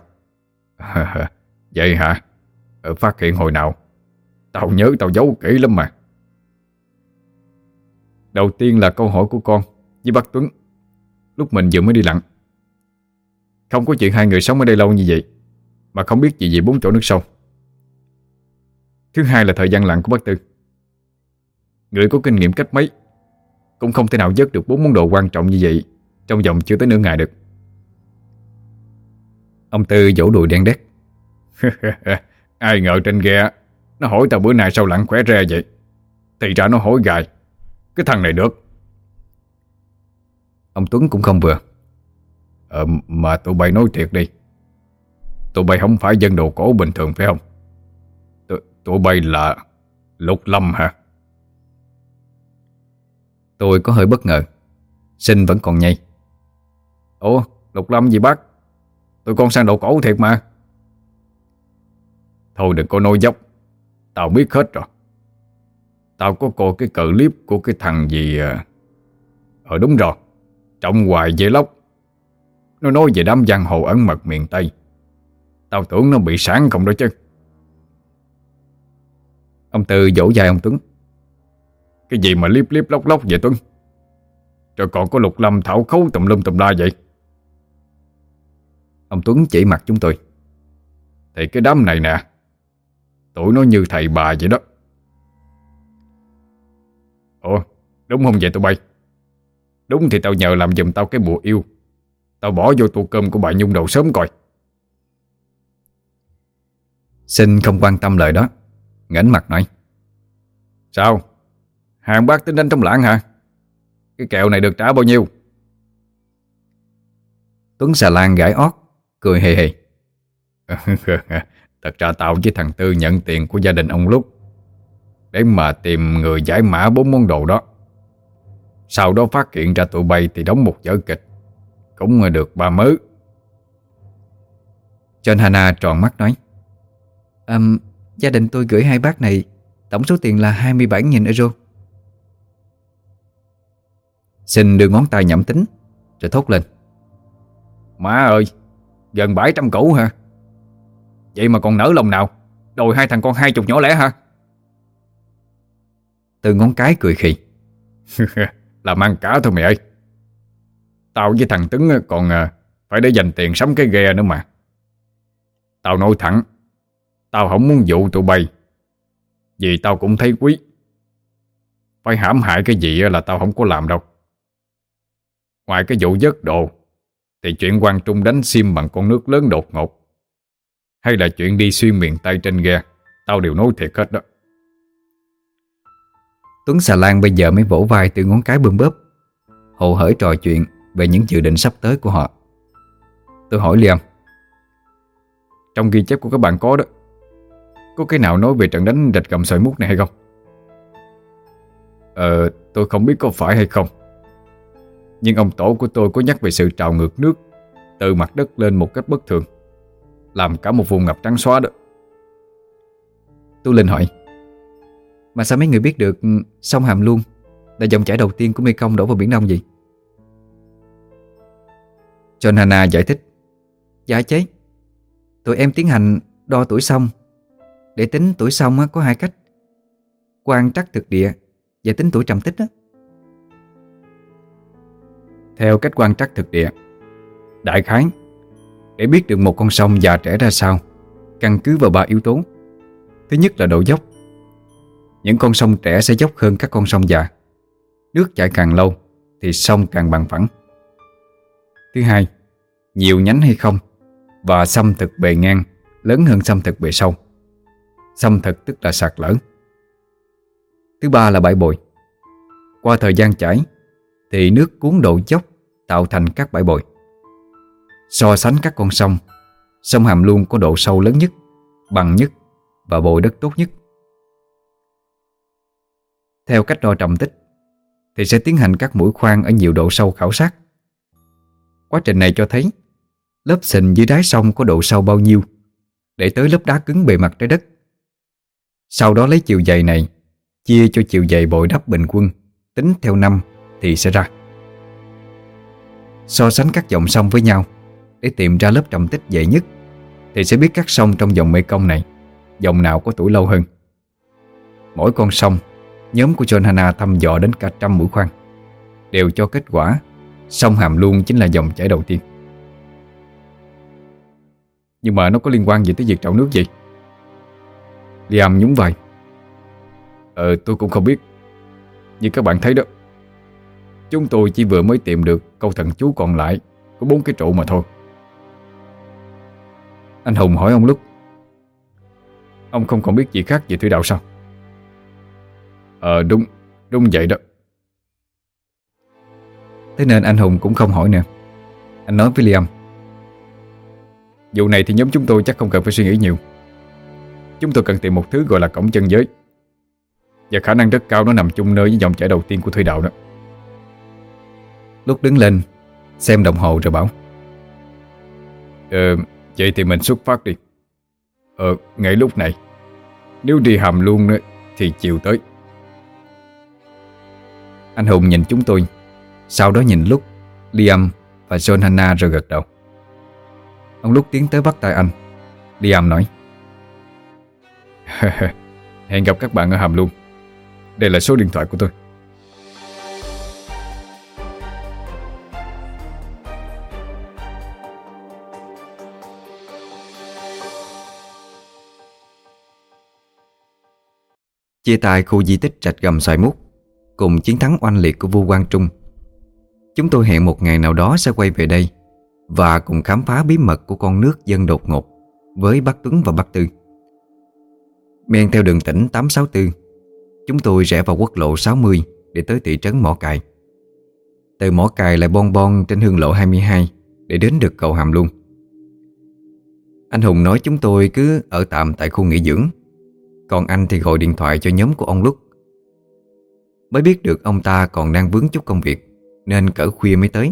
Vậy hả? Ở phát hiện hồi nào? Tao nhớ tao giấu kỹ lắm mà. Đầu tiên là câu hỏi của con Với bác Tuấn. Lúc mình vừa mới đi lặn. Không có chuyện hai người sống ở đây lâu như vậy Mà không biết gì về bốn chỗ nước sâu Thứ hai là thời gian lặng của bác Tư. Người có kinh nghiệm cách mấy, Cũng không thể nào dứt được bốn món đồ quan trọng như vậy Trong vòng chưa tới nửa ngày được. Ông Tư vỗ đùi đen đét. Ai ngờ trên ghe, Nó hỏi tao bữa nay sao lặng khỏe re vậy? Thì ra nó hỏi gài. Cái thằng này được. Ông Tuấn cũng không vừa. Ờ mà tụi bay nói thiệt đi. Tụi bay không phải dân đồ cổ bình thường phải không? Tụi bay là Lục Lâm hả? Tôi có hơi bất ngờ. Sinh vẫn còn nhây. Ủa Lục Lâm gì bác? Tụi con sang đồ cổ thiệt mà. Thôi đừng có nói dốc. Tao biết hết rồi. Tao có coi cái clip của cái thằng gì à? Ờ đúng rồi. Trọng hoài dễ lóc. Nó nói về đám giang hồ ẩn mật miền Tây. Tao tưởng nó bị sáng không đó chứ Ông Tư dỗ dài ông Tuấn. Cái gì mà liếp liếp lóc lóc vậy Tuấn? Rồi còn có lục lâm thảo khấu tùm lum tùm la vậy. Ông Tuấn chỉ mặt chúng tôi. Thì cái đám này nè, Tụi nó như thầy bà vậy đó. Ủa, đúng không vậy tụi bay? Đúng thì tao nhờ làm giùm tao cái bùa yêu. Tao bỏ vô tô cơm của bà Nhung đầu sớm coi. Xin không quan tâm lời đó. Ngảnh mặt nói. Sao? Hàng bác tính đánh trong lãng hả? Cái kẹo này được trả bao nhiêu? Tuấn xà lan gãi ót Cười hề hề. Thật ra tao với thằng Tư nhận tiền của gia đình ông Lúc Để mà tìm người giải mã bốn món đồ đó. Sau đó phát hiện ra tụi bay thì đóng một vở kịch Cũng được ba mớ. John Hannah tròn mắt nói um, Gia đình tôi gửi hai bác này, Tổng số tiền là 27.000 euro. Xin đưa ngón tay nhẩm tính, Rồi thốt lên. Má ơi, Gần 700 cũ hả? Vậy mà còn nở lòng nào? Đòi hai thằng con hai chục nhỏ lẻ hả? Từ ngón cái cười khì. Làm ăn cả thôi mày ơi. Tao với thằng Tứng còn à, Phải để dành tiền sắm cái ghe nữa mà. Tao nói thẳng Tao không muốn dụ tụi bay. Vì tao cũng thấy quý. Phải hãm hại cái gì là tao không có làm đâu. Ngoài cái vụ giấc đồ, Thì chuyện quan Trung đánh sim bằng con nước lớn đột ngột. Hay là chuyện đi xuyên miền Tây trên ghe, Tao đều nói thiệt hết đó. Tuấn xà lan bây giờ mới vỗ vai từ ngón cái bơm bóp Hồ hởi trò chuyện Về những dự định sắp tới của họ. Tôi hỏi liền Trong ghi chép của các bạn có đó có cái nào nói về trận đánh rạch gầm sợi mút này hay không? Ờ, tôi không biết có phải hay không. Nhưng ông tổ của tôi có nhắc về sự trào ngược nước Từ mặt đất lên một cách bất thường Làm cả một vùng ngập trắng xóa đó. Tôi lên hỏi Mà sao mấy người biết được ừ, sông Hàm Luông Là dòng chảy đầu tiên của Mekong đổ vào Biển Đông gì John Hanna giải thích Dạ chế Tụi em tiến hành đo tuổi sông để tính tuổi sông có hai cách. Quan trắc thực địa Và tính tuổi trầm tích đó Theo cách quan trắc thực địa, Đại khái, Để biết được một con sông già trẻ ra sao, Căn cứ vào ba yếu tố. Thứ nhất là độ dốc. Những con sông trẻ sẽ dốc hơn các con sông già. Nước chảy càng lâu Thì sông càng bằng phẳng. Thứ hai, Nhiều nhánh hay không Và xâm thực bề ngang Lớn hơn xâm thực bề sâu. Xâm thực tức là sạt lở Thứ ba là bãi bồi Qua thời gian chảy Thì nước cuốn độ dốc Tạo thành các bãi bồi So sánh các con sông Sông Hàm Luông có độ sâu lớn nhất, Bằng nhất và bồi đất tốt nhất. Theo cách đo trầm tích, thì sẽ tiến hành các mũi khoan ở nhiều độ sâu khảo sát. Quá trình này cho thấy, lớp sình dưới đáy sông có độ sâu bao nhiêu để tới lớp đá cứng bề mặt trái đất. Sau đó lấy chiều dày này, chia cho chiều dày bồi đắp bình quân. Tính theo năm thì sẽ ra. So sánh các dòng sông với nhau, để tìm ra lớp trầm tích dày nhất, thì sẽ biết các sông trong dòng Mekong này, Dòng nào có tuổi lâu hơn. Mỗi con sông, Nhóm của John Hanna thăm dò đến cả trăm mũi khoan, Đều cho kết quả Sông Hàm Luông chính là dòng chảy đầu tiên. Nhưng mà nó có liên quan gì tới việc trạo nước gì Liam nhún vai. Ờ tôi cũng không biết. Như các bạn thấy đó, Chúng tôi chỉ vừa mới tìm được câu thần chú còn lại Có bốn cái trụ mà thôi. Anh Hùng hỏi ông Lúc, Ông không còn biết gì khác về thủy đạo sao? Ờ đúng Đúng vậy đó. Thế nên anh Hùng cũng không hỏi nữa. Anh nói với Liam, Vụ này thì nhóm chúng tôi chắc không cần phải suy nghĩ nhiều. Chúng tôi cần tìm một thứ gọi là cổng chân giới. Và khả năng rất cao nó nằm chung nơi với dòng chảy đầu tiên của thủy đạo đó. Lúc đứng lên Xem đồng hồ rồi bảo Ờ Vậy thì mình xuất phát đi. Ờ, ngay lúc này Nếu đi hầm luôn nữa, thì chiều tới. Anh Hùng nhìn chúng tôi Sau đó nhìn Lúc, Liam và John Hanna rồi gật đầu. Ông Lúc tiến tới bắt tay anh Liam nói Hẹn gặp các bạn ở hầm luôn. Đây là số điện thoại của tôi. Chia tay khu di tích Trạch Gầm Xoài Mút Cùng chiến thắng oanh liệt của vua Quang Trung. Chúng tôi hẹn một ngày nào đó sẽ quay về đây Và cùng khám phá bí mật của con nước dân đột ngột Với bác Tuấn và bác Tư. Men theo đường tỉnh 864 Chúng tôi rẽ vào quốc lộ 60 Để tới thị trấn Mỏ Cài. Từ Mỏ Cài lại bon bon trên hương lộ 22 Để đến được cầu Hàm luôn Anh Hùng nói chúng tôi cứ ở tạm tại khu nghỉ dưỡng. Còn anh thì gọi điện thoại cho nhóm của ông Lúc Mới biết được ông ta còn đang vướng chút công việc, Nên cỡ khuya mới tới.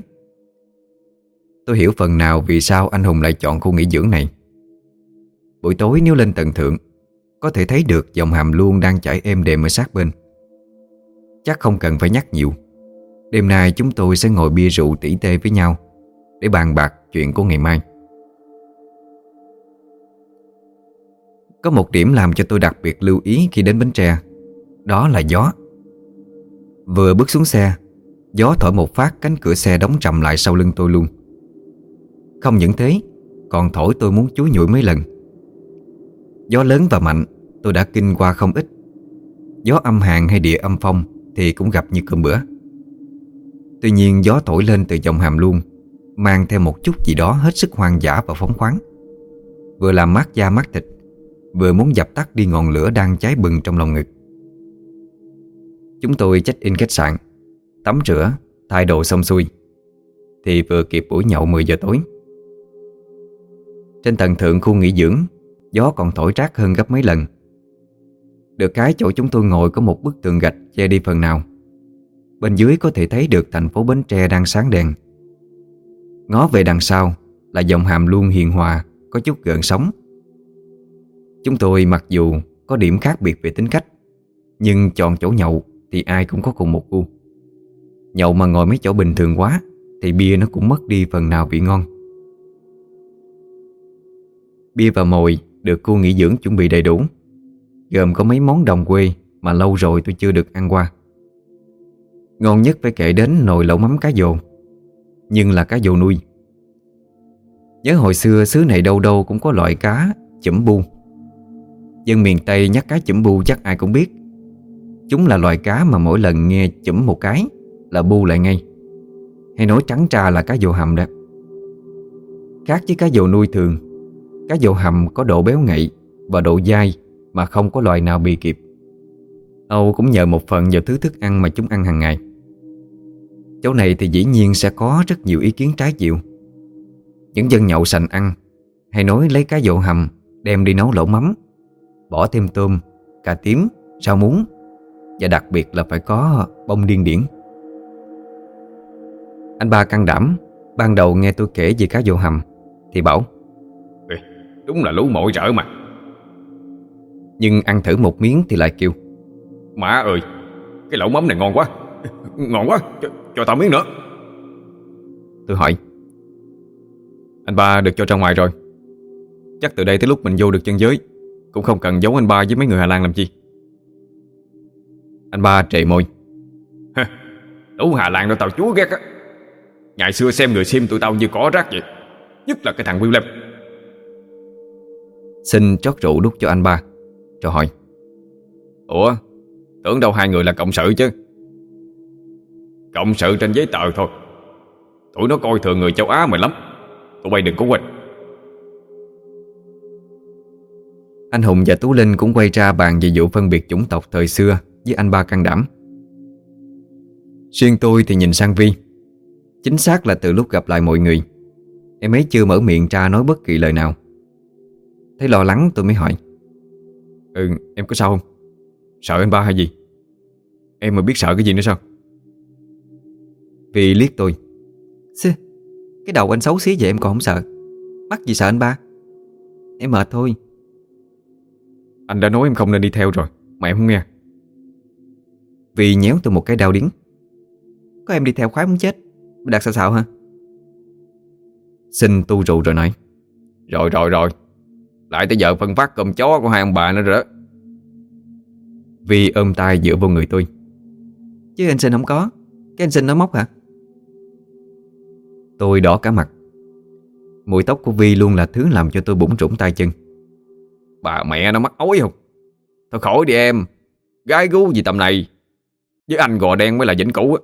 Tôi hiểu phần nào vì sao anh Hùng lại chọn khu nghỉ dưỡng này. Buổi tối nếu lên tầng thượng có thể thấy được dòng hàm luôn đang chảy êm đềm ở sát bên. Chắc không cần phải nhắc nhiều. Đêm nay chúng tôi sẽ ngồi bia rượu tỉ tê với nhau Để bàn bạc chuyện của ngày mai. Có một điểm làm cho tôi đặc biệt lưu ý khi đến Bến Tre. Đó là gió. Vừa bước xuống xe, Gió thổi một phát cánh cửa xe đóng chậm lại sau lưng tôi luôn. Không những thế, Còn thổi tôi muốn chúi nhủi mấy lần. Gió lớn và mạnh Tôi đã kinh qua không ít. Gió âm hàng hay địa âm phong Thì cũng gặp như cơm bữa. Tuy nhiên gió thổi lên từ dòng hàm luôn Mang theo một chút gì đó hết sức hoang dã và phóng khoáng. Vừa làm mát da mát thịt Vừa muốn dập tắt đi ngọn lửa đang cháy bừng trong lòng ngực. Chúng tôi check in khách sạn Tắm rửa, thay đồ xong xuôi Thì vừa kịp buổi nhậu 10 giờ tối. Trên tầng thượng khu nghỉ dưỡng Gió còn thổi rác hơn gấp mấy lần. Được cái chỗ chúng tôi ngồi có một bức tường gạch che đi phần nào. Bên dưới có thể thấy được thành phố Bến Tre đang sáng đèn. Ngó về đằng sau là dòng hàm luôn hiền hòa, Có chút gợn sóng. Chúng tôi mặc dù có điểm khác biệt về tính cách, Nhưng chọn chỗ nhậu thì ai cũng có cùng một gu. Nhậu mà ngồi mấy chỗ bình thường quá Thì bia nó cũng mất đi phần nào vị ngon. Bia và mồi được cô nghỉ dưỡng chuẩn bị đầy đủ. Gồm có mấy món đồng quê Mà lâu rồi tôi chưa được ăn qua. Ngon nhất phải kể đến nồi lẩu mắm cá dồ, Nhưng là cá dồ nuôi. Nhớ hồi xưa xứ này đâu đâu cũng có loại cá chẩm bu. Dân miền Tây nhắc cá chẩm bu chắc ai cũng biết. Chúng là loài cá mà mỗi lần nghe chẩm một cái Là bu lại ngay. Hay nói trắng trà là cá dồ hầm đó. Khác với cá dồ nuôi thường Cá dầu hầm có độ béo ngậy Và độ dai Mà không có loài nào bị kịp. Âu cũng nhờ một phần vào thứ thức ăn mà chúng ăn hàng ngày. Chỗ này thì dĩ nhiên sẽ có rất nhiều ý kiến trái chiều. Những dân nhậu sành ăn Hay nói lấy cá dầu hầm Đem đi nấu lẩu mắm Bỏ thêm tôm, cà tím, rau muống Và đặc biệt là phải có bông điên điển. Anh ba căng đảm Ban đầu nghe tôi kể về cá dầu hầm Thì bảo Đúng là lú mội rỡ mà Nhưng ăn thử một miếng thì lại kêu Má ơi Cái lẩu mắm này ngon quá. Ngon quá Cho, cho tao miếng nữa. Tôi hỏi Anh ba được cho ra ngoài rồi. Chắc từ đây tới lúc mình vô được chân giới Cũng không cần giấu anh ba với mấy người Hà Lan làm chi. Anh ba trề môi Đủ Hà Lan đó tao chúa ghét á. Ngày xưa xem người xem tụi tao như cỏ rác vậy Nhất là cái thằng William Xin chót rượu đút cho anh ba Rồi hỏi Ủa Tưởng đâu hai người là cộng sự chứ Cộng sự trên giấy tờ thôi Tụi nó coi thường người châu Á mày lắm Tụi bay đừng có quên Anh Hùng và Tú Linh cũng quay ra bàn về vụ phân biệt chủng tộc thời xưa với anh ba can đảm. Riêng tôi thì nhìn sang Vi. Chính xác là từ lúc gặp lại mọi người, em ấy chưa mở miệng ra nói bất kỳ lời nào. Thấy lo lắng tôi mới hỏi. Ừ, em có sao không? Sợ anh ba hay gì? Em mà biết sợ cái gì nữa sao? Vi liếc tôi. Xê, cái đầu anh xấu xí vậy em còn không sợ. Mắc gì sợ anh ba? Em mệt thôi. Anh đã nói em không nên đi theo rồi Mà em không nghe Vì nhéo tôi một cái đau điếng Có em đi theo khoái muốn chết đặt sao sao hả Xin tu rượu rồi nói Rồi rồi rồi Lại tới giờ phân phát cơm chó của hai ông bà nữa rồi đó. Vì ôm tay dựa vô người tôi. Chứ anh xin không có. Cái anh xin nó móc hả? Tôi đỏ cả mặt. Mùi tóc của Vi luôn là thứ làm cho tôi bủng trũng tay chân. Bà mẹ nó mắc ối không? Thôi khỏi đi em. Gái gú gì tầm này? Với anh gò đen mới là vĩnh cửu á.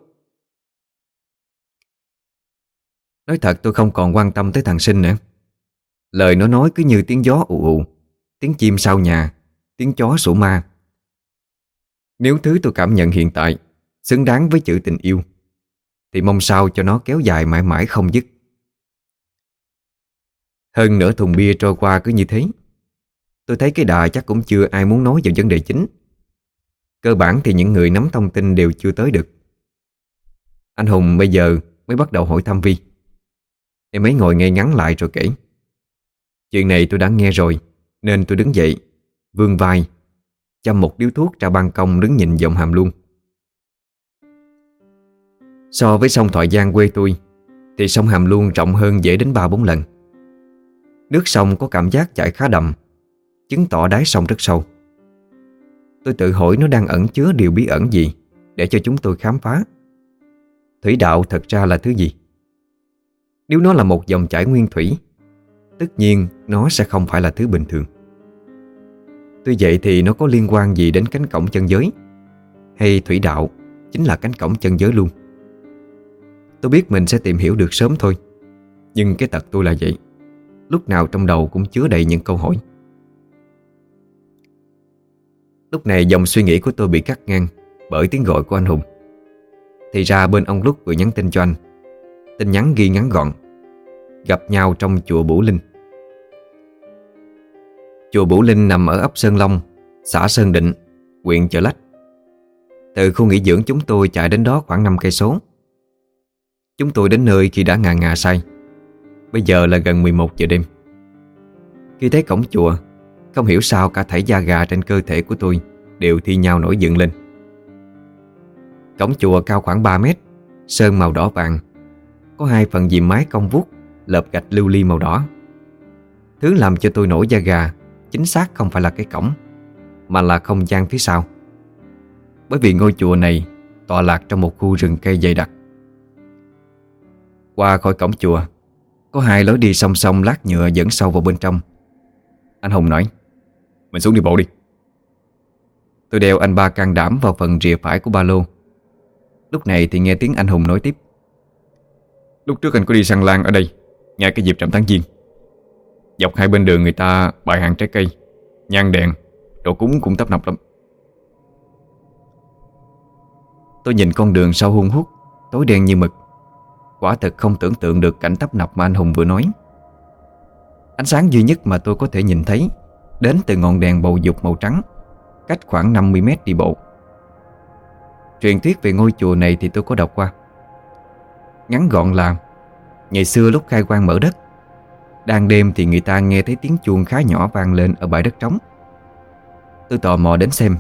Nói thật tôi không còn quan tâm tới thằng sinh nữa Lời nó nói cứ như tiếng gió ù ù. Tiếng chim sau nhà, Tiếng chó sủa ma. Nếu thứ tôi cảm nhận hiện tại, Xứng đáng với chữ tình yêu, Thì mong sao cho nó kéo dài mãi mãi không dứt. Hơn nửa thùng bia trôi qua cứ như thế. Tôi thấy cái đà chắc cũng chưa ai muốn nói về vấn đề chính. Cơ bản thì những người nắm thông tin đều chưa tới được. Anh Hùng bây giờ mới bắt đầu hỏi thăm Vi. Em ấy ngồi ngay ngắn lại rồi kể. Chuyện này tôi đã nghe rồi, Nên tôi đứng dậy. Vương vai, Chăm một điếu thuốc ra ban công đứng nhìn giọng hàm luôn. So với sông Thoại Giang quê tôi, Thì sông Hàm Luôn rộng hơn dễ đến 3-4 lần. Nước sông có cảm giác chảy khá đậm, Chứng tỏ đáy sông rất sâu. Tôi tự hỏi nó đang ẩn chứa điều bí ẩn gì Để cho chúng tôi khám phá. Thủy đạo thật ra là thứ gì? Nếu nó là một dòng chảy nguyên thủy, Tất nhiên nó sẽ không phải là thứ bình thường. Tuy vậy thì nó có liên quan gì đến cánh cổng chân giới? Hay thủy đạo chính là cánh cổng chân giới luôn? Tôi biết mình sẽ tìm hiểu được sớm thôi, Nhưng cái tật tôi là vậy. Lúc nào trong đầu cũng chứa đầy những câu hỏi. Lúc này dòng suy nghĩ của tôi bị cắt ngang Bởi tiếng gọi của anh Hùng. Thì ra bên ông Lúc vừa nhắn tin cho anh. Tin nhắn ghi ngắn gọn. Gặp nhau trong chùa Bửu Linh. Chùa Bửu Linh nằm ở ấp Sơn Long, Xã Sơn Định, huyện Chợ Lách. Từ khu nghỉ dưỡng chúng tôi chạy đến đó khoảng 5 cây số. Chúng tôi đến nơi khi đã ngà ngà say. Bây giờ là gần 11 giờ đêm. Khi thấy cổng chùa, Không hiểu sao cả thảy da gà trên cơ thể của tôi Đều thi nhau nổi dựng lên. Cổng chùa cao khoảng 3 mét, Sơn màu đỏ vàng. Có hai phần dìm mái cong vuốt, Lợp gạch lưu ly màu đỏ. Thứ làm cho tôi nổi da gà Chính xác không phải là cái cổng, Mà là không gian phía sau. Bởi vì ngôi chùa này Tọa lạc trong một khu rừng cây dày đặc. Qua khỏi cổng chùa, Có hai lối đi song song lát nhựa dẫn sâu vào bên trong. Anh Hùng nói, Mình xuống đi bộ đi. Tôi đeo anh ba can đảm vào phần rìa phải của ba lô. Lúc này thì nghe tiếng anh Hùng nói tiếp, Lúc trước anh có đi săn lan ở đây, Ngay cái dịp trạm tháng giêng Dọc hai bên đường người ta bày hàng trái cây, Nhang đèn, Đồ cúng cũng tấp nập lắm. Tôi nhìn con đường sau hung hút, Tối đen như mực. Quả thật không tưởng tượng được cảnh tấp nập mà anh Hùng vừa nói. Ánh sáng duy nhất mà tôi có thể nhìn thấy Đến từ ngọn đèn bầu dục màu trắng, Cách khoảng 50 mét đi bộ. Truyền thuyết về ngôi chùa này thì tôi có đọc qua. Ngắn gọn là, Ngày xưa lúc khai quang mở đất đang đêm thì người ta nghe thấy tiếng chuông khá nhỏ vang lên ở bãi đất trống. Tôi tò mò đến xem.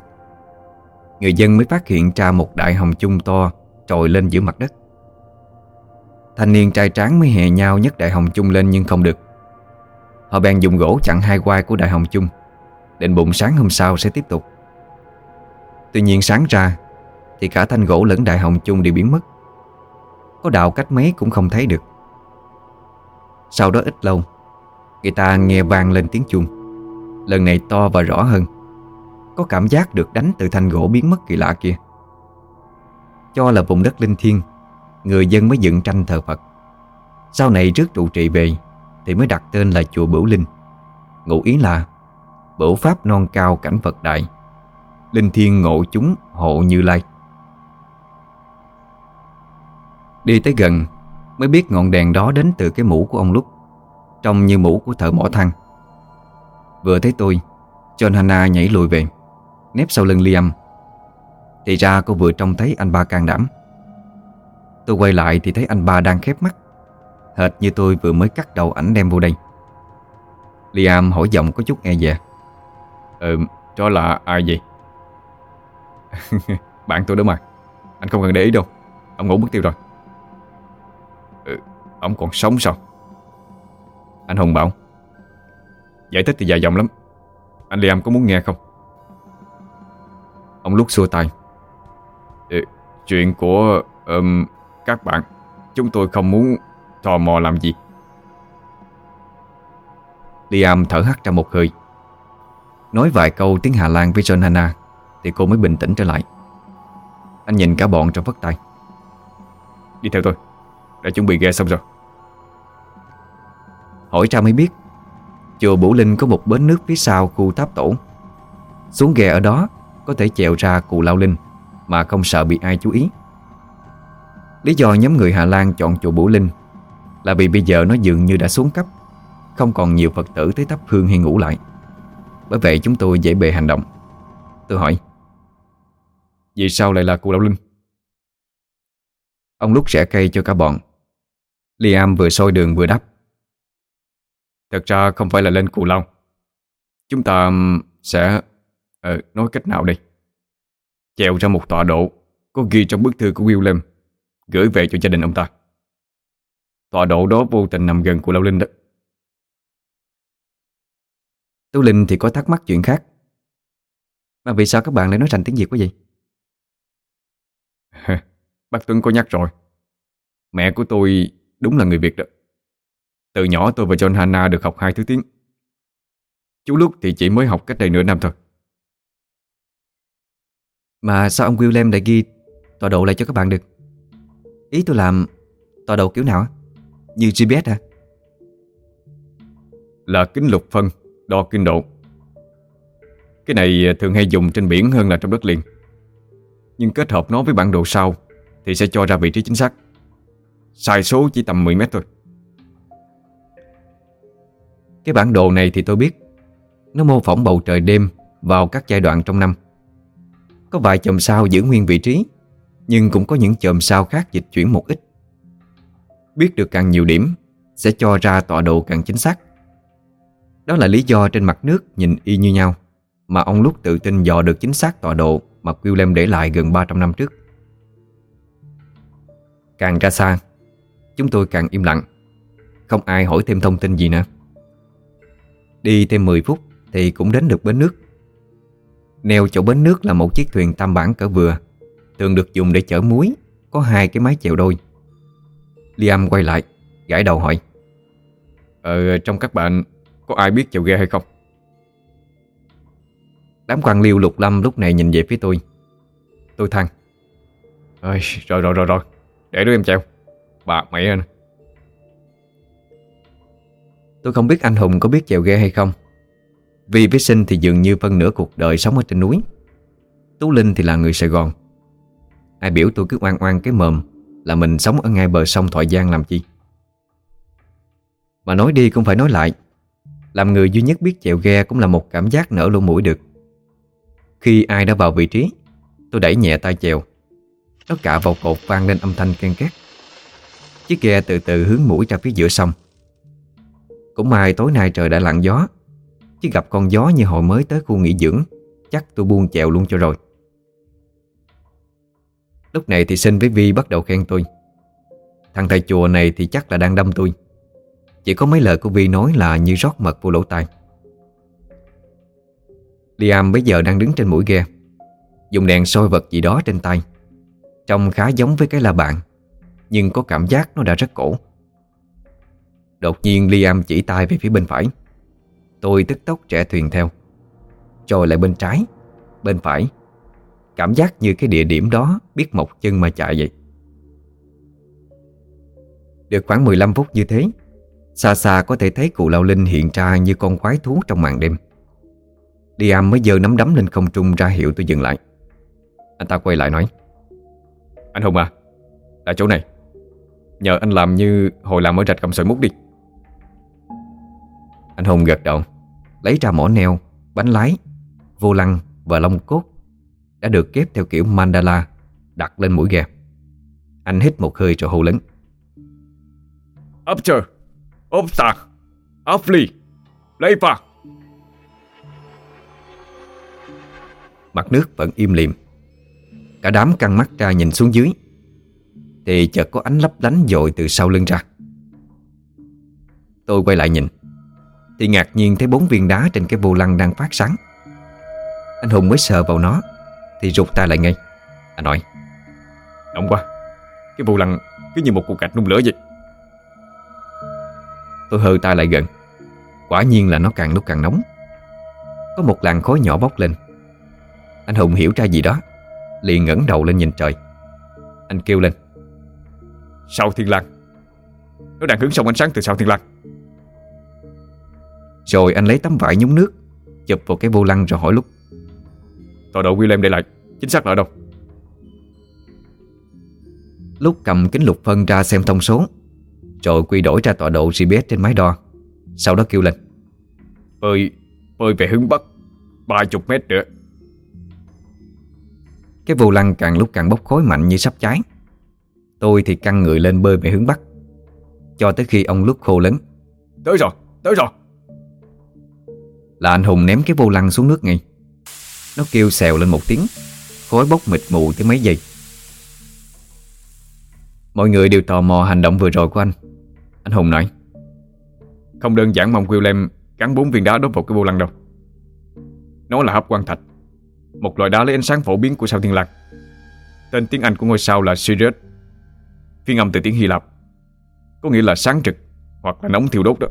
Người dân mới phát hiện ra một đại hồng chung to Trồi lên giữa mặt đất. Thanh niên trai tráng mới hè nhau nhấc đại hồng chung lên nhưng không được. Họ bèn dùng gỗ chặn hai quai của đại hồng chung, Định bụng sáng hôm sau sẽ tiếp tục. Tuy nhiên sáng ra Thì cả thanh gỗ lẫn đại hồng chung đều biến mất. Có đạo cách mấy cũng không thấy được. Sau đó ít lâu Người ta nghe vang lên tiếng chuông. Lần này to và rõ hơn. Có cảm giác được đánh từ thanh gỗ biến mất kỳ lạ kia. Cho là vùng đất linh thiêng, Người dân mới dựng tranh thờ Phật. Sau này rước trụ trì về, Thì mới đặt tên là chùa Bửu Linh. Ngụ ý là, Bửu pháp non cao cảnh Phật đại. Linh thiên ngộ chúng hộ như lai. Đi tới gần, Mới biết ngọn đèn đó đến từ cái mũ của ông Lúc. Trông như mũ của thợ mỏ than Vừa thấy tôi John Hanna nhảy lùi về Nép sau lưng Liam. Thì ra cô vừa trông thấy anh ba can đảm. Tôi quay lại thì thấy anh ba đang khép mắt Hệt như tôi vừa mới cắt đầu ảnh đem vô đây. Liam hỏi giọng có chút e dè. Ừ, đó là ai vậy? Bạn tôi đó mà Anh không cần để ý đâu Ông ngủ mất tiêu rồi. Ừ, Ông còn sống sao? Anh Hùng bảo Giải thích thì dài dòng lắm. Anh Liam có muốn nghe không? Ông lúc xua tay. Chuyện của um, các bạn Chúng tôi không muốn tò mò làm gì. Liam thở hắt ra một hơi. Nói vài câu tiếng Hà Lan với John Hannah Thì cô mới bình tĩnh trở lại. Anh nhìn cả bọn trong vất tay. Đi theo tôi Đã chuẩn bị ghe xong rồi. Hỏi ra mới biết. Chùa Bửu Linh có một bến nước phía sau khu tháp tổ. Xuống ghè ở đó, Có thể chèo ra cù lao linh, Mà không sợ bị ai chú ý. Lý do nhóm người Hà Lan chọn chùa Bửu Linh Là vì bây giờ nó dường như đã xuống cấp, Không còn nhiều Phật tử tới thắp hương hay ngủ lại. Bởi vậy chúng tôi dễ bề hành động. Tôi hỏi, Vì sao lại là cù lao linh? Ông lúc rẽ cây cho cả bọn. Liam vừa soi đường vừa đáp Thật ra không phải là lên cù Long. Chúng ta sẽ ờ, Nói cách nào đây? Chèo ra một tọa độ Có ghi trong bức thư của William Gửi về cho gia đình ông ta. Tọa độ đó vô tình nằm gần của Lão Linh đó. Tú Linh thì có thắc mắc chuyện khác. Mà vì sao các bạn lại nói thành tiếng Việt quá vậy? Bác Tuấn có nhắc rồi. Mẹ của tôi đúng là người Việt đó. Từ nhỏ tôi và John Hannah được học hai thứ tiếng Chú lúc thì chỉ mới học cách đây nửa năm thôi Mà sao ông William lại ghi tọa độ lại cho các bạn được? Ý tôi làm tọa độ kiểu nào á? Như GPS à? Là kính lục phân Đo kinh độ Cái này thường hay dùng trên biển hơn là trong đất liền Nhưng kết hợp nó với bản đồ sau Thì sẽ cho ra vị trí chính xác Sai số chỉ tầm 10 mét thôi cái bản đồ này thì tôi biết. Nó mô phỏng bầu trời đêm Vào các giai đoạn trong năm. Có vài chòm sao giữ nguyên vị trí, Nhưng cũng có những chòm sao khác dịch chuyển một ít. Biết được càng nhiều điểm, Sẽ cho ra tọa độ càng chính xác. Đó là lý do trên mặt nước nhìn y như nhau, Mà ông lúc tự tin dò được chính xác tọa độ Mà Willem để lại gần 300 năm trước. Càng ra xa, Chúng tôi càng im lặng. Không ai hỏi thêm thông tin gì nữa. Đi thêm 10 phút Thì cũng đến được bến nước. Neo chỗ bến nước là một chiếc thuyền tam bản cỡ vừa Thường được dùng để chở muối, Có hai cái mái chèo đôi. Liam quay lại, Gãi đầu hỏi Ờ trong các bạn, Có ai biết chèo ghe hay không? Đám quan liêu lục lâm lúc này nhìn về phía tôi. Tôi thăng Rồi rồi rồi rồi, Để đứa em chèo, Bà mày anh Tôi không biết anh Hùng có biết chèo ghe hay không. Vì với sinh thì dường như phân nửa cuộc đời sống ở trên núi. Tú Linh thì là người Sài Gòn. Ai biểu tôi cứ oan oan cái mồm Là mình sống ở ngay bờ sông Thoại Giang làm chi? Mà nói đi cũng phải nói lại, Làm người duy nhất biết chèo ghe Cũng là một cảm giác nở lỗ mũi được. Khi ai đã vào vị trí, Tôi đẩy nhẹ tay chèo. Nó cạ vào cột vang lên âm thanh ken két. Chiếc ghe từ từ hướng mũi ra phía giữa sông. Cũng may tối nay trời đã lặng gió. Chứ gặp con gió như hồi mới tới khu nghỉ dưỡng, Chắc tôi buông chèo luôn cho rồi. Lúc này thì Sinh với Vi bắt đầu khen tôi. Thằng thầy chùa này thì chắc là đang đâm tôi. Chỉ có mấy lời của Vi nói là như rót mật vô lỗ tai. Liam bây giờ đang đứng trên mũi ghe, Dùng đèn soi vật gì đó trên tay. Trông khá giống với cái la bàn, Nhưng có cảm giác nó đã rất cổ. Đột nhiên Liam chỉ tay về phía bên phải. Tôi tức tốc trẻ thuyền theo. Rồi lại bên trái, Bên phải. Cảm giác như cái địa điểm đó Biết một chân mà chạy vậy. Được khoảng 15 phút như thế Xa xa có thể thấy cụ Lao Linh hiện ra Như con quái thú trong màn đêm. Liam mới giơ nắm đấm lên không trung ra hiệu tôi dừng lại. Anh ta quay lại nói, Anh Hùng à Là chỗ này. Nhờ anh làm như hồi làm ở rạch cầm sợi mút đi. Anh Hùng gật đầu Lấy ra mỏ neo, bánh lái Vô lăng và lông cốt Đã được kép theo kiểu mandala Đặt lên mũi ghe. Anh hít một hơi rồi hô lớn. Up chờ Up start Up lee Lấy pha Mặt nước vẫn im lìm. Cả đám căng mắt ra nhìn xuống dưới. Thì chợt có ánh lấp lánh dội từ sau lưng ra. Tôi quay lại nhìn thì ngạc nhiên thấy bốn viên đá trên cái vô lăng đang phát sáng. Anh Hùng mới sờ vào nó, Thì rụt tay lại ngay. Anh nói, động quá, Cái vô lăng cứ như một cục gạch nung lửa vậy. Tôi hơ tay lại gần. Quả nhiên là nó càng lúc càng nóng. Có một làn khói nhỏ bốc lên. Anh Hùng hiểu ra gì đó, Liền ngẩng đầu lên nhìn trời. Anh kêu lên Sao thiên lang. Nó đang hướng sông ánh sáng từ sao thiên lang. Rồi anh lấy tấm vải nhúng nước Chụp vào cái vô lăng rồi hỏi lúc Tọa độ William để lại Chính xác là ở đâu? Lúc cầm kính lục phân ra xem thông số Rồi quy đổi ra tọa độ GPS trên máy đo Sau đó kêu lên. Bơi Bơi về hướng Bắc 30 mét nữa. Cái vô lăng càng lúc càng bốc khói mạnh như sắp cháy. Tôi thì căng người lên bơi về hướng Bắc Cho tới khi ông lúc khô lớn. Tới rồi Tới rồi là anh Hùng ném cái vô lăng xuống nước ngay. Nó kêu xèo lên một tiếng, Khói bốc mịt mù tới mấy giây. Mọi người đều tò mò hành động vừa rồi của anh. Anh Hùng nói, Không đơn giản mong Willem Gắn bốn viên đá đốt vào cái vô lăng đâu. Nó là hấp quang thạch, Một loại đá lấy ánh sáng phổ biến của sao thiên Lạc. Tên tiếng Anh của ngôi sao là Sirius, Phiên âm từ tiếng Hy Lạp. Có nghĩa là sáng trực Hoặc là nóng thiêu đốt đó.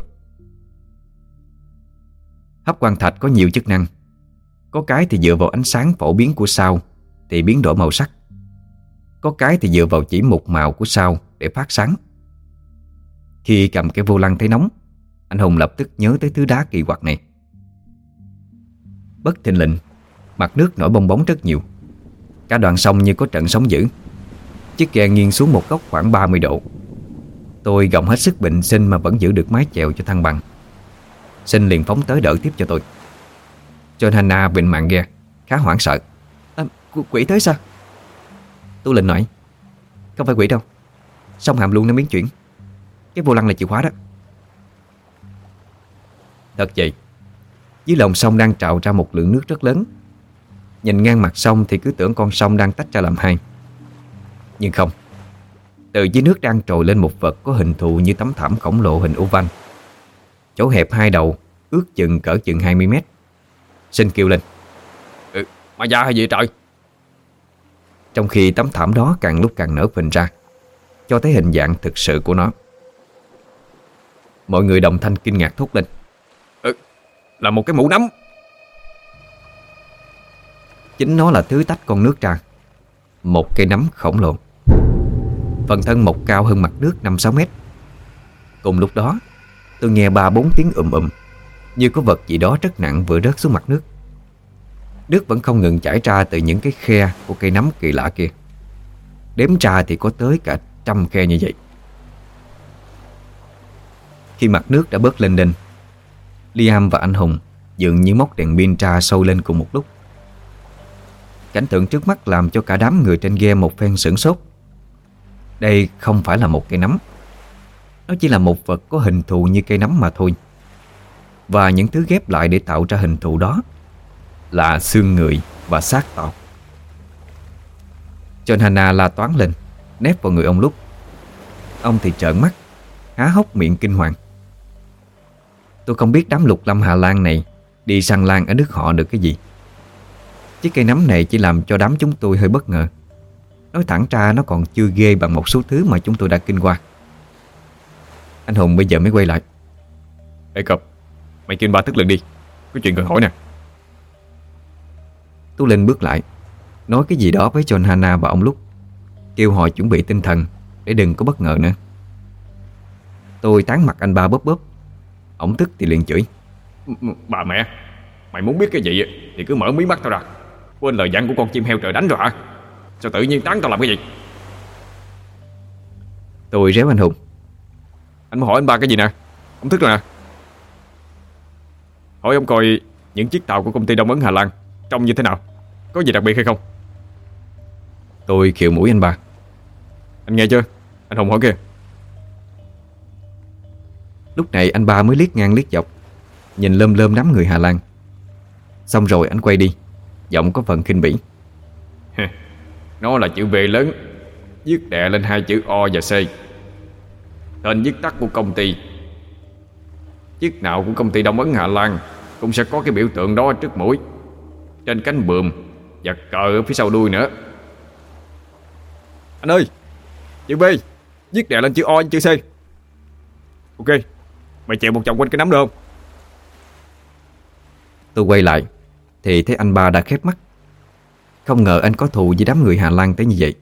Hấp quang thạch có nhiều chức năng. Có cái thì dựa vào ánh sáng phổ biến của sao Thì biến đổi màu sắc. Có cái thì dựa vào chỉ một màu của sao Để phát sáng. Khi cầm cái vô lăng thấy nóng, Anh Hùng lập tức nhớ tới thứ đá kỳ quặc này. Bất thình lình, Mặt nước nổi bong bóng rất nhiều. Cả đoạn sông như có trận sóng dữ. Chiếc ghe nghiêng xuống một góc khoảng 30 độ. Tôi gồng hết sức bệnh sinh mà vẫn giữ được mái chèo cho thăng bằng. Sinh liền phóng tới đỡ tiếp cho tôi. John Hannah bệnh mạng ghe Khá hoảng sợ. À, Quỷ tới sao? Tôi linh nói Không phải quỷ đâu Sông hàm luôn nó biến chuyển. Cái vô lăng là chìa khóa đó. Thật vậy Dưới lòng sông đang trào ra một lượng nước rất lớn. Nhìn ngang mặt sông thì cứ tưởng con sông đang tách ra làm hai. Nhưng không Từ dưới nước đang trồi lên một vật có hình thù như tấm thảm khổng lồ hình oval Chỗ hẹp hai đầu Ước chừng cỡ chừng 20 mét. Sinh kêu lên. Ừ, Ma da hay gì trời? Trong khi tấm thảm đó càng lúc càng nở phình ra Cho thấy hình dạng thực sự của nó. Mọi người đồng thanh kinh ngạc thốt lên. Ừ, Là một cái mũ nấm. Chính nó là thứ tách con nước ra. Một cây nấm khổng lồ. Phần thân mọc cao hơn mặt nước 5-6 mét. Cùng lúc đó Tôi nghe ba bốn tiếng ùm ùm, Như có vật gì đó rất nặng vừa rớt xuống mặt nước. Nước vẫn không ngừng chảy ra từ những cái khe của cây nấm kỳ lạ kia. Đếm ra thì có tới cả trăm khe như vậy. Khi mặt nước đã bớt lên đinh Liam và anh Hùng dường như móc đèn pin tra sâu lên cùng một lúc. Cảnh tượng trước mắt làm cho cả đám người trên ghe một phen sửng sốt. Đây không phải là một cây nấm. Nó chỉ là một vật có hình thù như cây nấm mà thôi. Và những thứ ghép lại để tạo ra hình thù đó Là xương người và xác tộc. John Hanna la toán lên, Nép vào người ông lúc. Ông thì trợn mắt, Há hốc miệng kinh hoàng. Tôi không biết đám lục lâm Hà Lan này Đi săn lan ở nước họ được cái gì. Chiếc cây nấm này chỉ làm cho đám chúng tôi hơi bất ngờ. Nói thẳng ra nó còn chưa ghê bằng một số thứ mà chúng tôi đã kinh qua. Anh Hùng bây giờ mới quay lại. Ê cập Mày kêu ba tức lần đi. Có chuyện cần hỏi nè. Tú Linh bước lại Nói cái gì đó với John Hannah và ông Lúc. Kêu họ chuẩn bị tinh thần Để đừng có bất ngờ nữa. Tôi tán mặt anh ba bóp bóp. Ông tức thì liền chửi. Bà mẹ Mày muốn biết cái gì Thì cứ mở mí mắt tao ra. Quên lời dặn của con chim heo trời đánh rồi hả Sao tự nhiên tán tao làm cái gì? Tôi réo anh Hùng Anh muốn hỏi anh ba cái gì nè? Ông thức rồi nè Hỏi ông coi những chiếc tàu của công ty Đông Ấn Hà Lan Trông như thế nào. Có gì đặc biệt hay không? Tôi khiệu mũi anh ba. Anh nghe chưa? Anh Hùng hỏi kìa. Lúc này anh ba mới liếc ngang liếc dọc Nhìn lơm lơm đám người Hà Lan. Xong rồi anh quay đi Giọng có phần khinh bỉ. Nó là chữ V lớn Viết đè lên hai chữ O và C Tên viết tắt của công ty. Chiếc nào của công ty Đông Ấn Hà Lan Cũng sẽ có cái biểu tượng đó trước mũi, Trên cánh bườm Và cờ ở phía sau đuôi nữa. Anh ơi Chữ B Viết đè lên chữ O chữ C. Ok, Mày chèo một vòng quanh cái nắm được không? Tôi quay lại, Thì thấy anh ba đã khép mắt. Không ngờ anh có thù với đám người Hà Lan tới như vậy.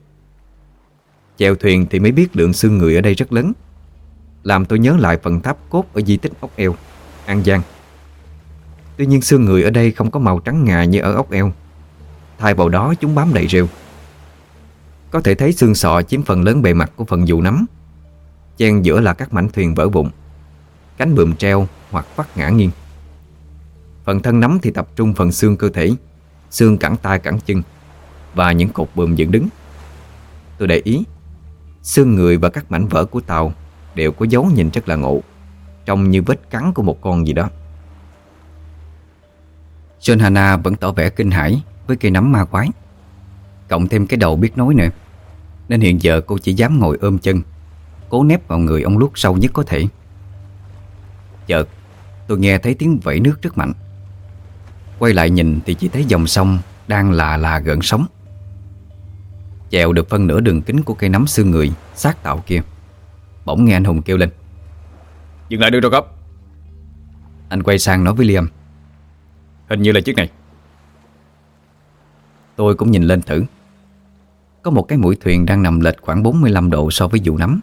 Chèo thuyền thì mới biết lượng xương người ở đây rất lớn. Làm tôi nhớ lại phần tháp cốt ở di tích ốc eo, An Giang. Tuy nhiên xương người ở đây không có màu trắng ngà như ở ốc eo. Thay vào đó chúng bám đầy rêu. Có thể thấy xương sọ chiếm phần lớn bề mặt của phần dù nắm Chen giữa là các mảnh thuyền vỡ vụn, Cánh bườm treo hoặc vắt ngã nghiêng. Phần thân nắm thì tập trung phần xương cơ thể, Xương cẳng tay cẳng chân Và những cột bườm dựng đứng. Tôi để ý, Xương người và các mảnh vỡ của tàu Đều có dấu nhìn rất là ngộ, Trông như vết cắn của một con gì đó. John Hannah vẫn tỏ vẻ kinh hãi Với cây nắm ma quái. Cộng thêm cái đầu biết nói nữa, Nên hiện giờ cô chỉ dám ngồi ôm chân, Cố nép vào người ông lút sâu nhất có thể. Chợt, tôi nghe thấy tiếng vẫy nước rất mạnh. Quay lại nhìn thì chỉ thấy dòng sông Đang là là gợn sóng. Chèo được phân nửa đường kính của cây nắm xương người Sát tạo kia. Bỗng nghe anh Hùng kêu lên. Dừng lại được rồi cấp Anh quay sang nói với Liam. Hình như là chiếc này. Tôi cũng nhìn lên thử. Có một cái mũi thuyền đang nằm lệch khoảng 45 độ so với vụ nắm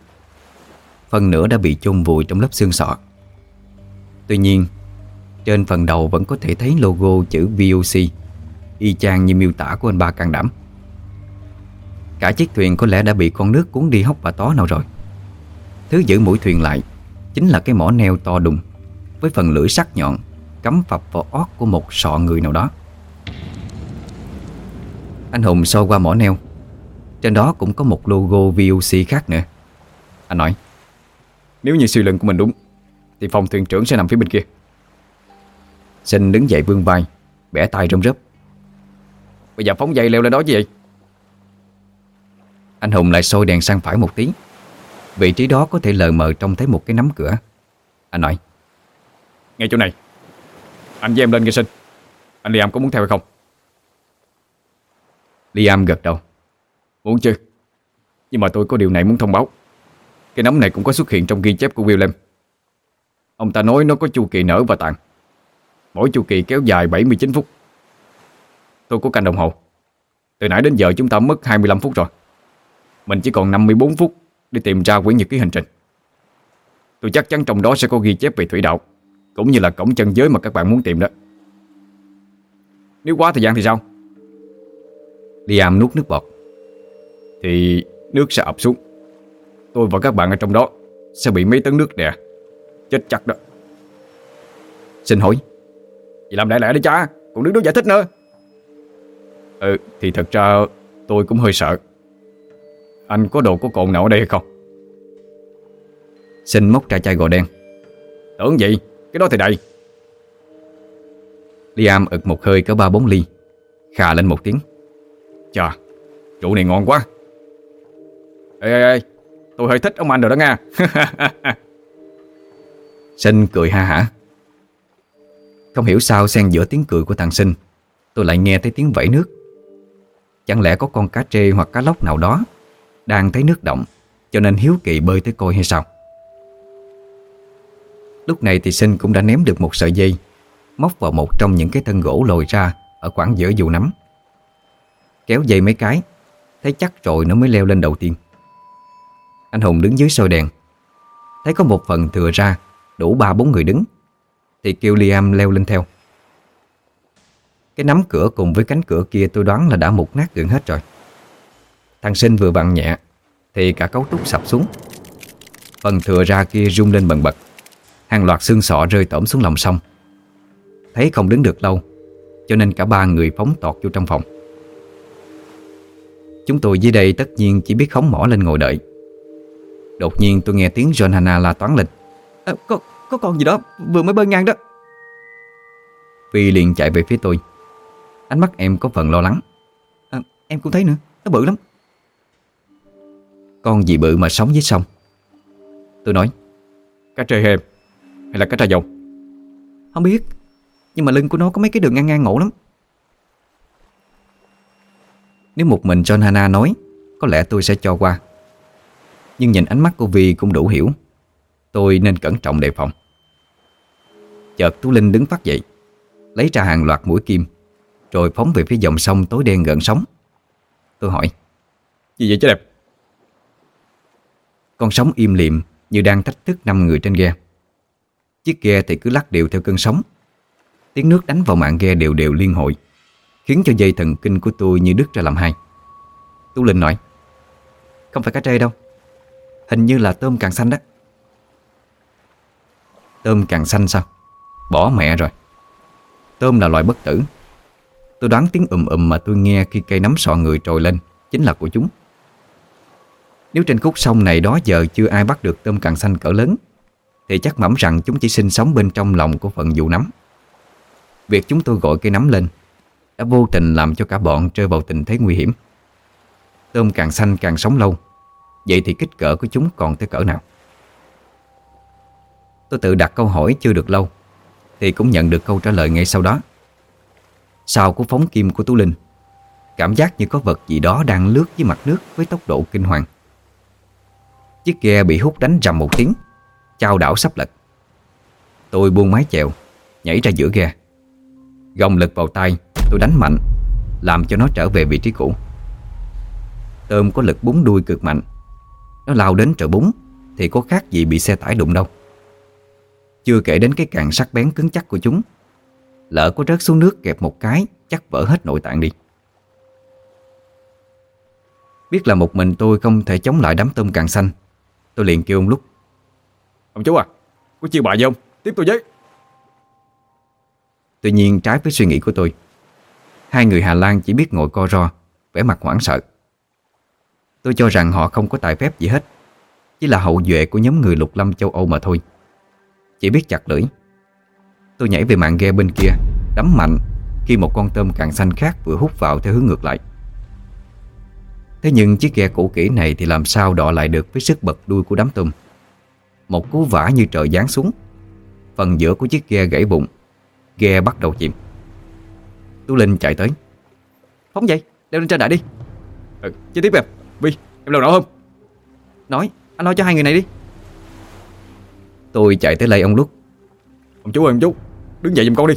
Phần nửa đã bị chôn vùi trong lớp xương sọ. Tuy nhiên Trên phần đầu vẫn có thể thấy logo chữ VOC Y chang như miêu tả của anh ba can đảm. Cả chiếc thuyền có lẽ đã bị con nước cuốn đi hốc bà tó nào rồi Thứ giữ mũi thuyền lại Chính là cái mỏ neo to đùng, Với phần lưỡi sắc nhọn Cắm phập vào ót của một sọ người nào đó. Anh Hùng soi qua mỏ neo, Trên đó cũng có một logo VOC khác nữa. Anh nói, Nếu như suy luận của mình đúng, Thì phòng thuyền trưởng sẽ nằm phía bên kia. Sinh đứng dậy vươn vai, Bẻ tay rong rớp. Bây giờ phóng dây leo lên đó chứ vậy Anh Hùng lại soi đèn sang phải một tiếng Vị trí đó có thể lờ mờ trông thấy một cái nắm cửa. Anh nói Ngay chỗ này. Anh với em lên nghe sinh Anh Liam có muốn theo hay không? Liam gật đầu. Muốn chứ. Nhưng mà tôi có điều này muốn thông báo. Cái nấm này cũng có xuất hiện trong ghi chép của William. Ông ta nói nó có chu kỳ nở và tàn. Mỗi chu kỳ kéo dài 79 phút. Tôi có canh đồng hồ. Từ nãy đến giờ chúng ta mất 25 phút rồi. Mình chỉ còn 54 phút Để tìm ra quyển nhật ký hành trình. Tôi chắc chắn trong đó sẽ có ghi chép về thủy đạo Cũng như là cổng chân giới mà các bạn muốn tìm đó. Nếu quá thời gian thì sao? Liam nuốt nước bọt. Thì nước sẽ ập xuống. Tôi và các bạn ở trong đó Sẽ bị mấy tấn nước đè. Chết chắc đó. Xin hỏi Vậy làm lẽ lẽ đi cha Còn đứng đó giải thích nữa. Ừ thì thật ra tôi cũng hơi sợ Anh có đồ có cồn nào ở đây hay không? Xin móc ra chai gò đen. Tưởng gì? Cái đó thì đầy. Liam ực một hơi có ba bốn ly Khà lên một tiếng. Chà Rượu này ngon quá. Ê ê ê Tôi hơi thích ông anh rồi đó nha Sinh cười ha hả. Không hiểu sao xen giữa tiếng cười của thằng Sinh Tôi lại nghe thấy tiếng vẫy nước. Chẳng lẽ có con cá trê hoặc cá lóc nào đó đang thấy nước động, Cho nên hiếu kỳ bơi tới coi hay sao. Lúc này thì Sinh cũng đã ném được một sợi dây, Móc vào một trong những cái thân gỗ lồi ra Ở khoảng giữa dù nắm Kéo dây mấy cái, Thấy chắc rồi nó mới leo lên đầu tiên. Anh Hùng đứng dưới sôi đèn, Thấy có một phần thừa ra, Đủ ba bốn người đứng, Thì kêu Liam leo lên theo. Cái nắm cửa cùng với cánh cửa kia tôi đoán là đã mục nát gần hết rồi. Thằng sinh vừa vặn nhẹ Thì cả cấu trúc sập xuống. Phần thừa ra kia rung lên bần bật. Hàng loạt xương sọ rơi tổm xuống lòng sông. Thấy không đứng được lâu Cho nên cả ba người phóng tọt vô trong phòng. Chúng tôi dưới đây tất nhiên chỉ biết khống mỏ lên ngồi đợi. Đột nhiên tôi nghe tiếng John Hannah la toán lên. À, có, có con gì đó vừa mới bơi ngang đó. Phi liền chạy về phía tôi. Ánh mắt em có phần lo lắng. À, Em cũng thấy nữa, nó bự lắm Con gì bự mà sống dưới sông? Tôi nói Cá trê hềm Hay là cá tra dầu Không biết Nhưng mà lưng của nó có mấy cái đường ngang ngang ngộ lắm. Nếu một mình John Hannah nói Có lẽ tôi sẽ cho qua. Nhưng nhìn ánh mắt của Vi cũng đủ hiểu. Tôi nên cẩn trọng đề phòng. Chợt Tú Linh đứng phát dậy Lấy ra hàng loạt mũi kim Rồi phóng về phía dòng sông tối đen gần sóng. Tôi hỏi Gì vậy chứ đẹp con sóng im liệm Như đang thách thức năm người trên ghe. Chiếc ghe thì cứ lắc đều theo cơn sóng. Tiếng nước đánh vào mạng ghe đều đều liên hồi, Khiến cho dây thần kinh của tôi như đứt ra làm hai. Tú Linh nói, Không phải cá trê đâu, Hình như là tôm càng xanh đó. Tôm càng xanh sao? Bỏ mẹ rồi. Tôm là loài bất tử. Tôi đoán tiếng ùm ùm mà tôi nghe khi cây nắm sọ người trồi lên Chính là của chúng. Nếu trên khúc sông này đó giờ chưa ai bắt được tôm càng xanh cỡ lớn, Thì chắc mẩm rằng chúng chỉ sinh sống bên trong lòng của phận dù nắm Việc chúng tôi gọi cây nắm lên Đã vô tình làm cho cả bọn rơi vào tình thế nguy hiểm. Tôm càng xanh càng sống lâu, Vậy thì kích cỡ của chúng còn tới cỡ nào? Tôi tự đặt câu hỏi chưa được lâu, Thì cũng nhận được câu trả lời ngay sau đó. Sau cú phóng kim của Tú Linh, Cảm giác như có vật gì đó đang lướt dưới mặt nước với tốc độ kinh hoàng. Chiếc ghe bị hút đánh rầm một tiếng. Chao đảo sắp lật. Tôi buông mái chèo, Nhảy ra giữa ghe. Gồng lực vào tay, Tôi đánh mạnh, Làm cho nó trở về vị trí cũ. Tôm có lực búng đuôi cực mạnh. Nó lao đến trợ búng Thì có khác gì bị xe tải đụng đâu. Chưa kể đến cái càng sắc bén cứng chắc của chúng. Lỡ có rớt xuống nước kẹp một cái, Chắc vỡ hết nội tạng đi. Biết là một mình tôi không thể chống lại đám tôm càng xanh. Tôi liền kêu ông lúc Ông chú à Có chia bài gì không? Tiếp tôi với. Tuy nhiên trái với suy nghĩ của tôi Hai người Hà Lan chỉ biết ngồi co ro vẻ mặt hoảng sợ. Tôi cho rằng họ không có tài phép gì hết Chỉ là hậu duệ của nhóm người lục lâm châu Âu mà thôi. Chỉ biết chặt lưỡi. Tôi nhảy về mạng ghe bên kia Đấm mạnh Khi một con tôm càng xanh khác vừa hút vào theo hướng ngược lại Thế nhưng chiếc ghe cũ kỹ này Thì làm sao đọ lại được với sức bật đuôi của đám tôm? Một cú vả như trời giáng xuống. Phần giữa của chiếc ghe gãy bụng. Ghe bắt đầu chìm. Tú Linh chạy tới. Phóng dậy, leo lên trên đại đi. Ừ, Chơi tiếp em, Vi, em leo nổi không? Nói, anh nói cho hai người này đi. Tôi chạy tới lấy ông Lúc Ông chú ơi ông chú Đứng dậy giùm con đi.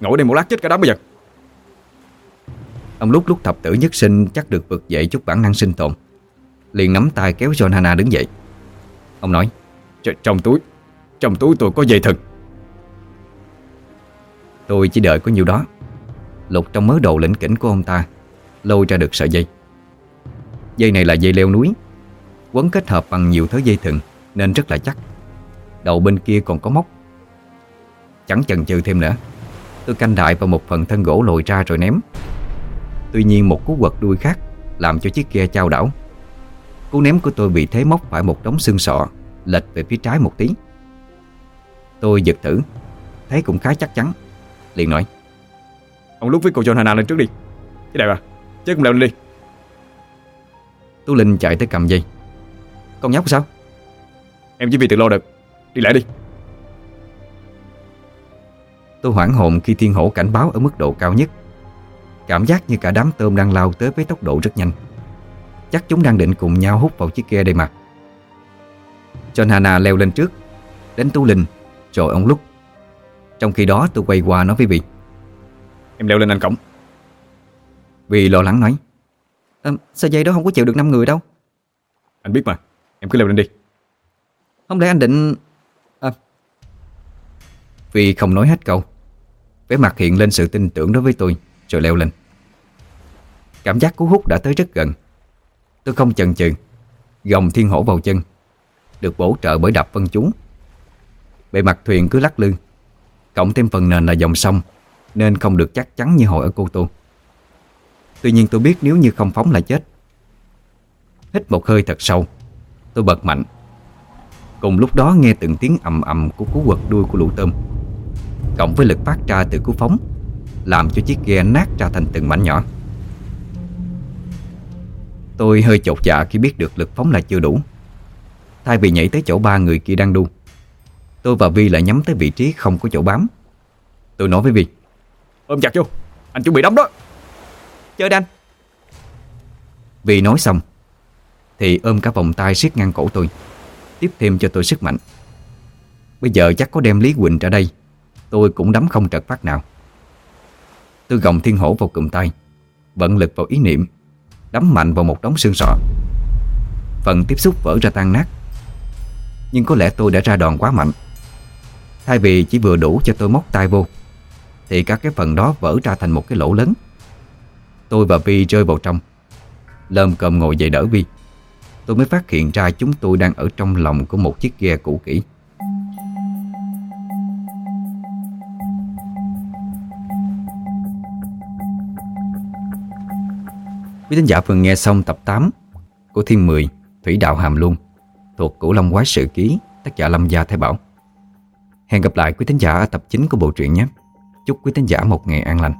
Ngồi đây một lát chết cả đám bây giờ. Ông Lúc lúc thập tử nhất sinh chắc được vực dậy chút bản năng sinh tồn. Liền nắm tay kéo John Hana đứng dậy. Ông nói Trong túi Trong túi tôi có dây thật Tôi chỉ đợi có nhiêu đó. Lục trong mớ đồ lĩnh kỉnh của ông ta, Lôi ra được sợi dây. Dây này là dây leo núi, Quấn kết hợp bằng nhiều thớ dây thừng, Nên rất là chắc. Đầu bên kia còn có móc. Chẳng chần chừ thêm nữa Tôi canh đại vào một phần thân gỗ lồi ra rồi ném. Tuy nhiên một cú quật đuôi khác Làm cho chiếc ghe trao đảo. Cú ném của tôi bị thế móc phải một đống xương sọ Lệch về phía trái một tí. Tôi giật thử Thấy cũng khá chắc chắn Liền nói Ông lúc với cô John Hana lên trước đi. Cái đẹp à Chứ cùng leo lên đi. Tú Linh chạy tới cầm dây Con nhóc sao? Em chỉ vì tự lo được Đi lại đi. Tôi hoảng hồn khi thiên hổ cảnh báo ở mức độ cao nhất Cảm giác như cả đám tôm đang lao tới với tốc độ rất nhanh. Chắc chúng đang định cùng nhau hút vào chiếc ghe đây mà. John Hana leo lên trước Đến Tú Linh Rồi ông Lúc Trong khi đó tôi quay qua nói với Vy Em leo lên anh cổng. Vy lo lắng nói. À, Sao dây đó không có chịu được 5 người đâu. Anh biết mà Em cứ leo lên đi. Không lẽ anh định à. Vy không nói hết câu. Vẻ mặt hiện lên sự tin tưởng đối với tôi Rồi leo lên Cảm giác cú hút đã tới rất gần. Tôi không chần chừ, Gồng thiên hổ vào chân, Được bổ trợ bởi đập vân chú. Bề mặt thuyền cứ lắc lư, Cộng thêm phần nền là dòng sông, Nên không được chắc chắn như hồi ở Cô Tô. Tuy nhiên tôi biết nếu như không phóng là chết. Hít một hơi thật sâu, Tôi bật mạnh. Cùng lúc đó nghe từng tiếng ầm ầm của cú quật đuôi của lũ tôm. Cộng với lực phát ra từ cú phóng, Làm cho chiếc ghe nát ra thành từng mảnh nhỏ. Tôi hơi chột dạ khi biết được lực phóng là chưa đủ. Thay vì nhảy tới chỗ ba người kia đang đu Tôi và Vi lại nhắm tới vị trí không có chỗ bám. Tôi nói với Vi Ôm chặt vô Anh chuẩn bị đấm đó. Chơi anh. Vi nói xong Thì ôm cả vòng tay siết ngang cổ tôi Tiếp thêm cho tôi sức mạnh. Bây giờ chắc có đem Lý Quỳnh ra đây Tôi cũng đấm không trật phát nào. Tôi gồng thiên hổ vào cụm tay Vận lực vào ý niệm Đấm mạnh vào một đống xương sọ. Phần tiếp xúc vỡ ra tan nát. Nhưng có lẽ tôi đã ra đòn quá mạnh. Thay vì chỉ vừa đủ cho tôi móc tay vô, Thì các cái phần đó vỡ ra thành một cái lỗ lớn. Tôi và Vi rơi vào trong. Lơm cầm ngồi dậy đỡ Vi. Tôi mới phát hiện ra chúng tôi đang ở trong lòng của một chiếc ghe cũ kỹ. Quý thính giả vừa nghe xong tập 8 của Thiên 10 Thủy Đạo Hàm Luân thuộc Cửu Long Quái Sự Ký, tác giả Lâm Gia Thái Bảo. Hẹn gặp lại quý thính giả ở tập 9 của bộ truyện nhé. Chúc quý thính giả một ngày an lành.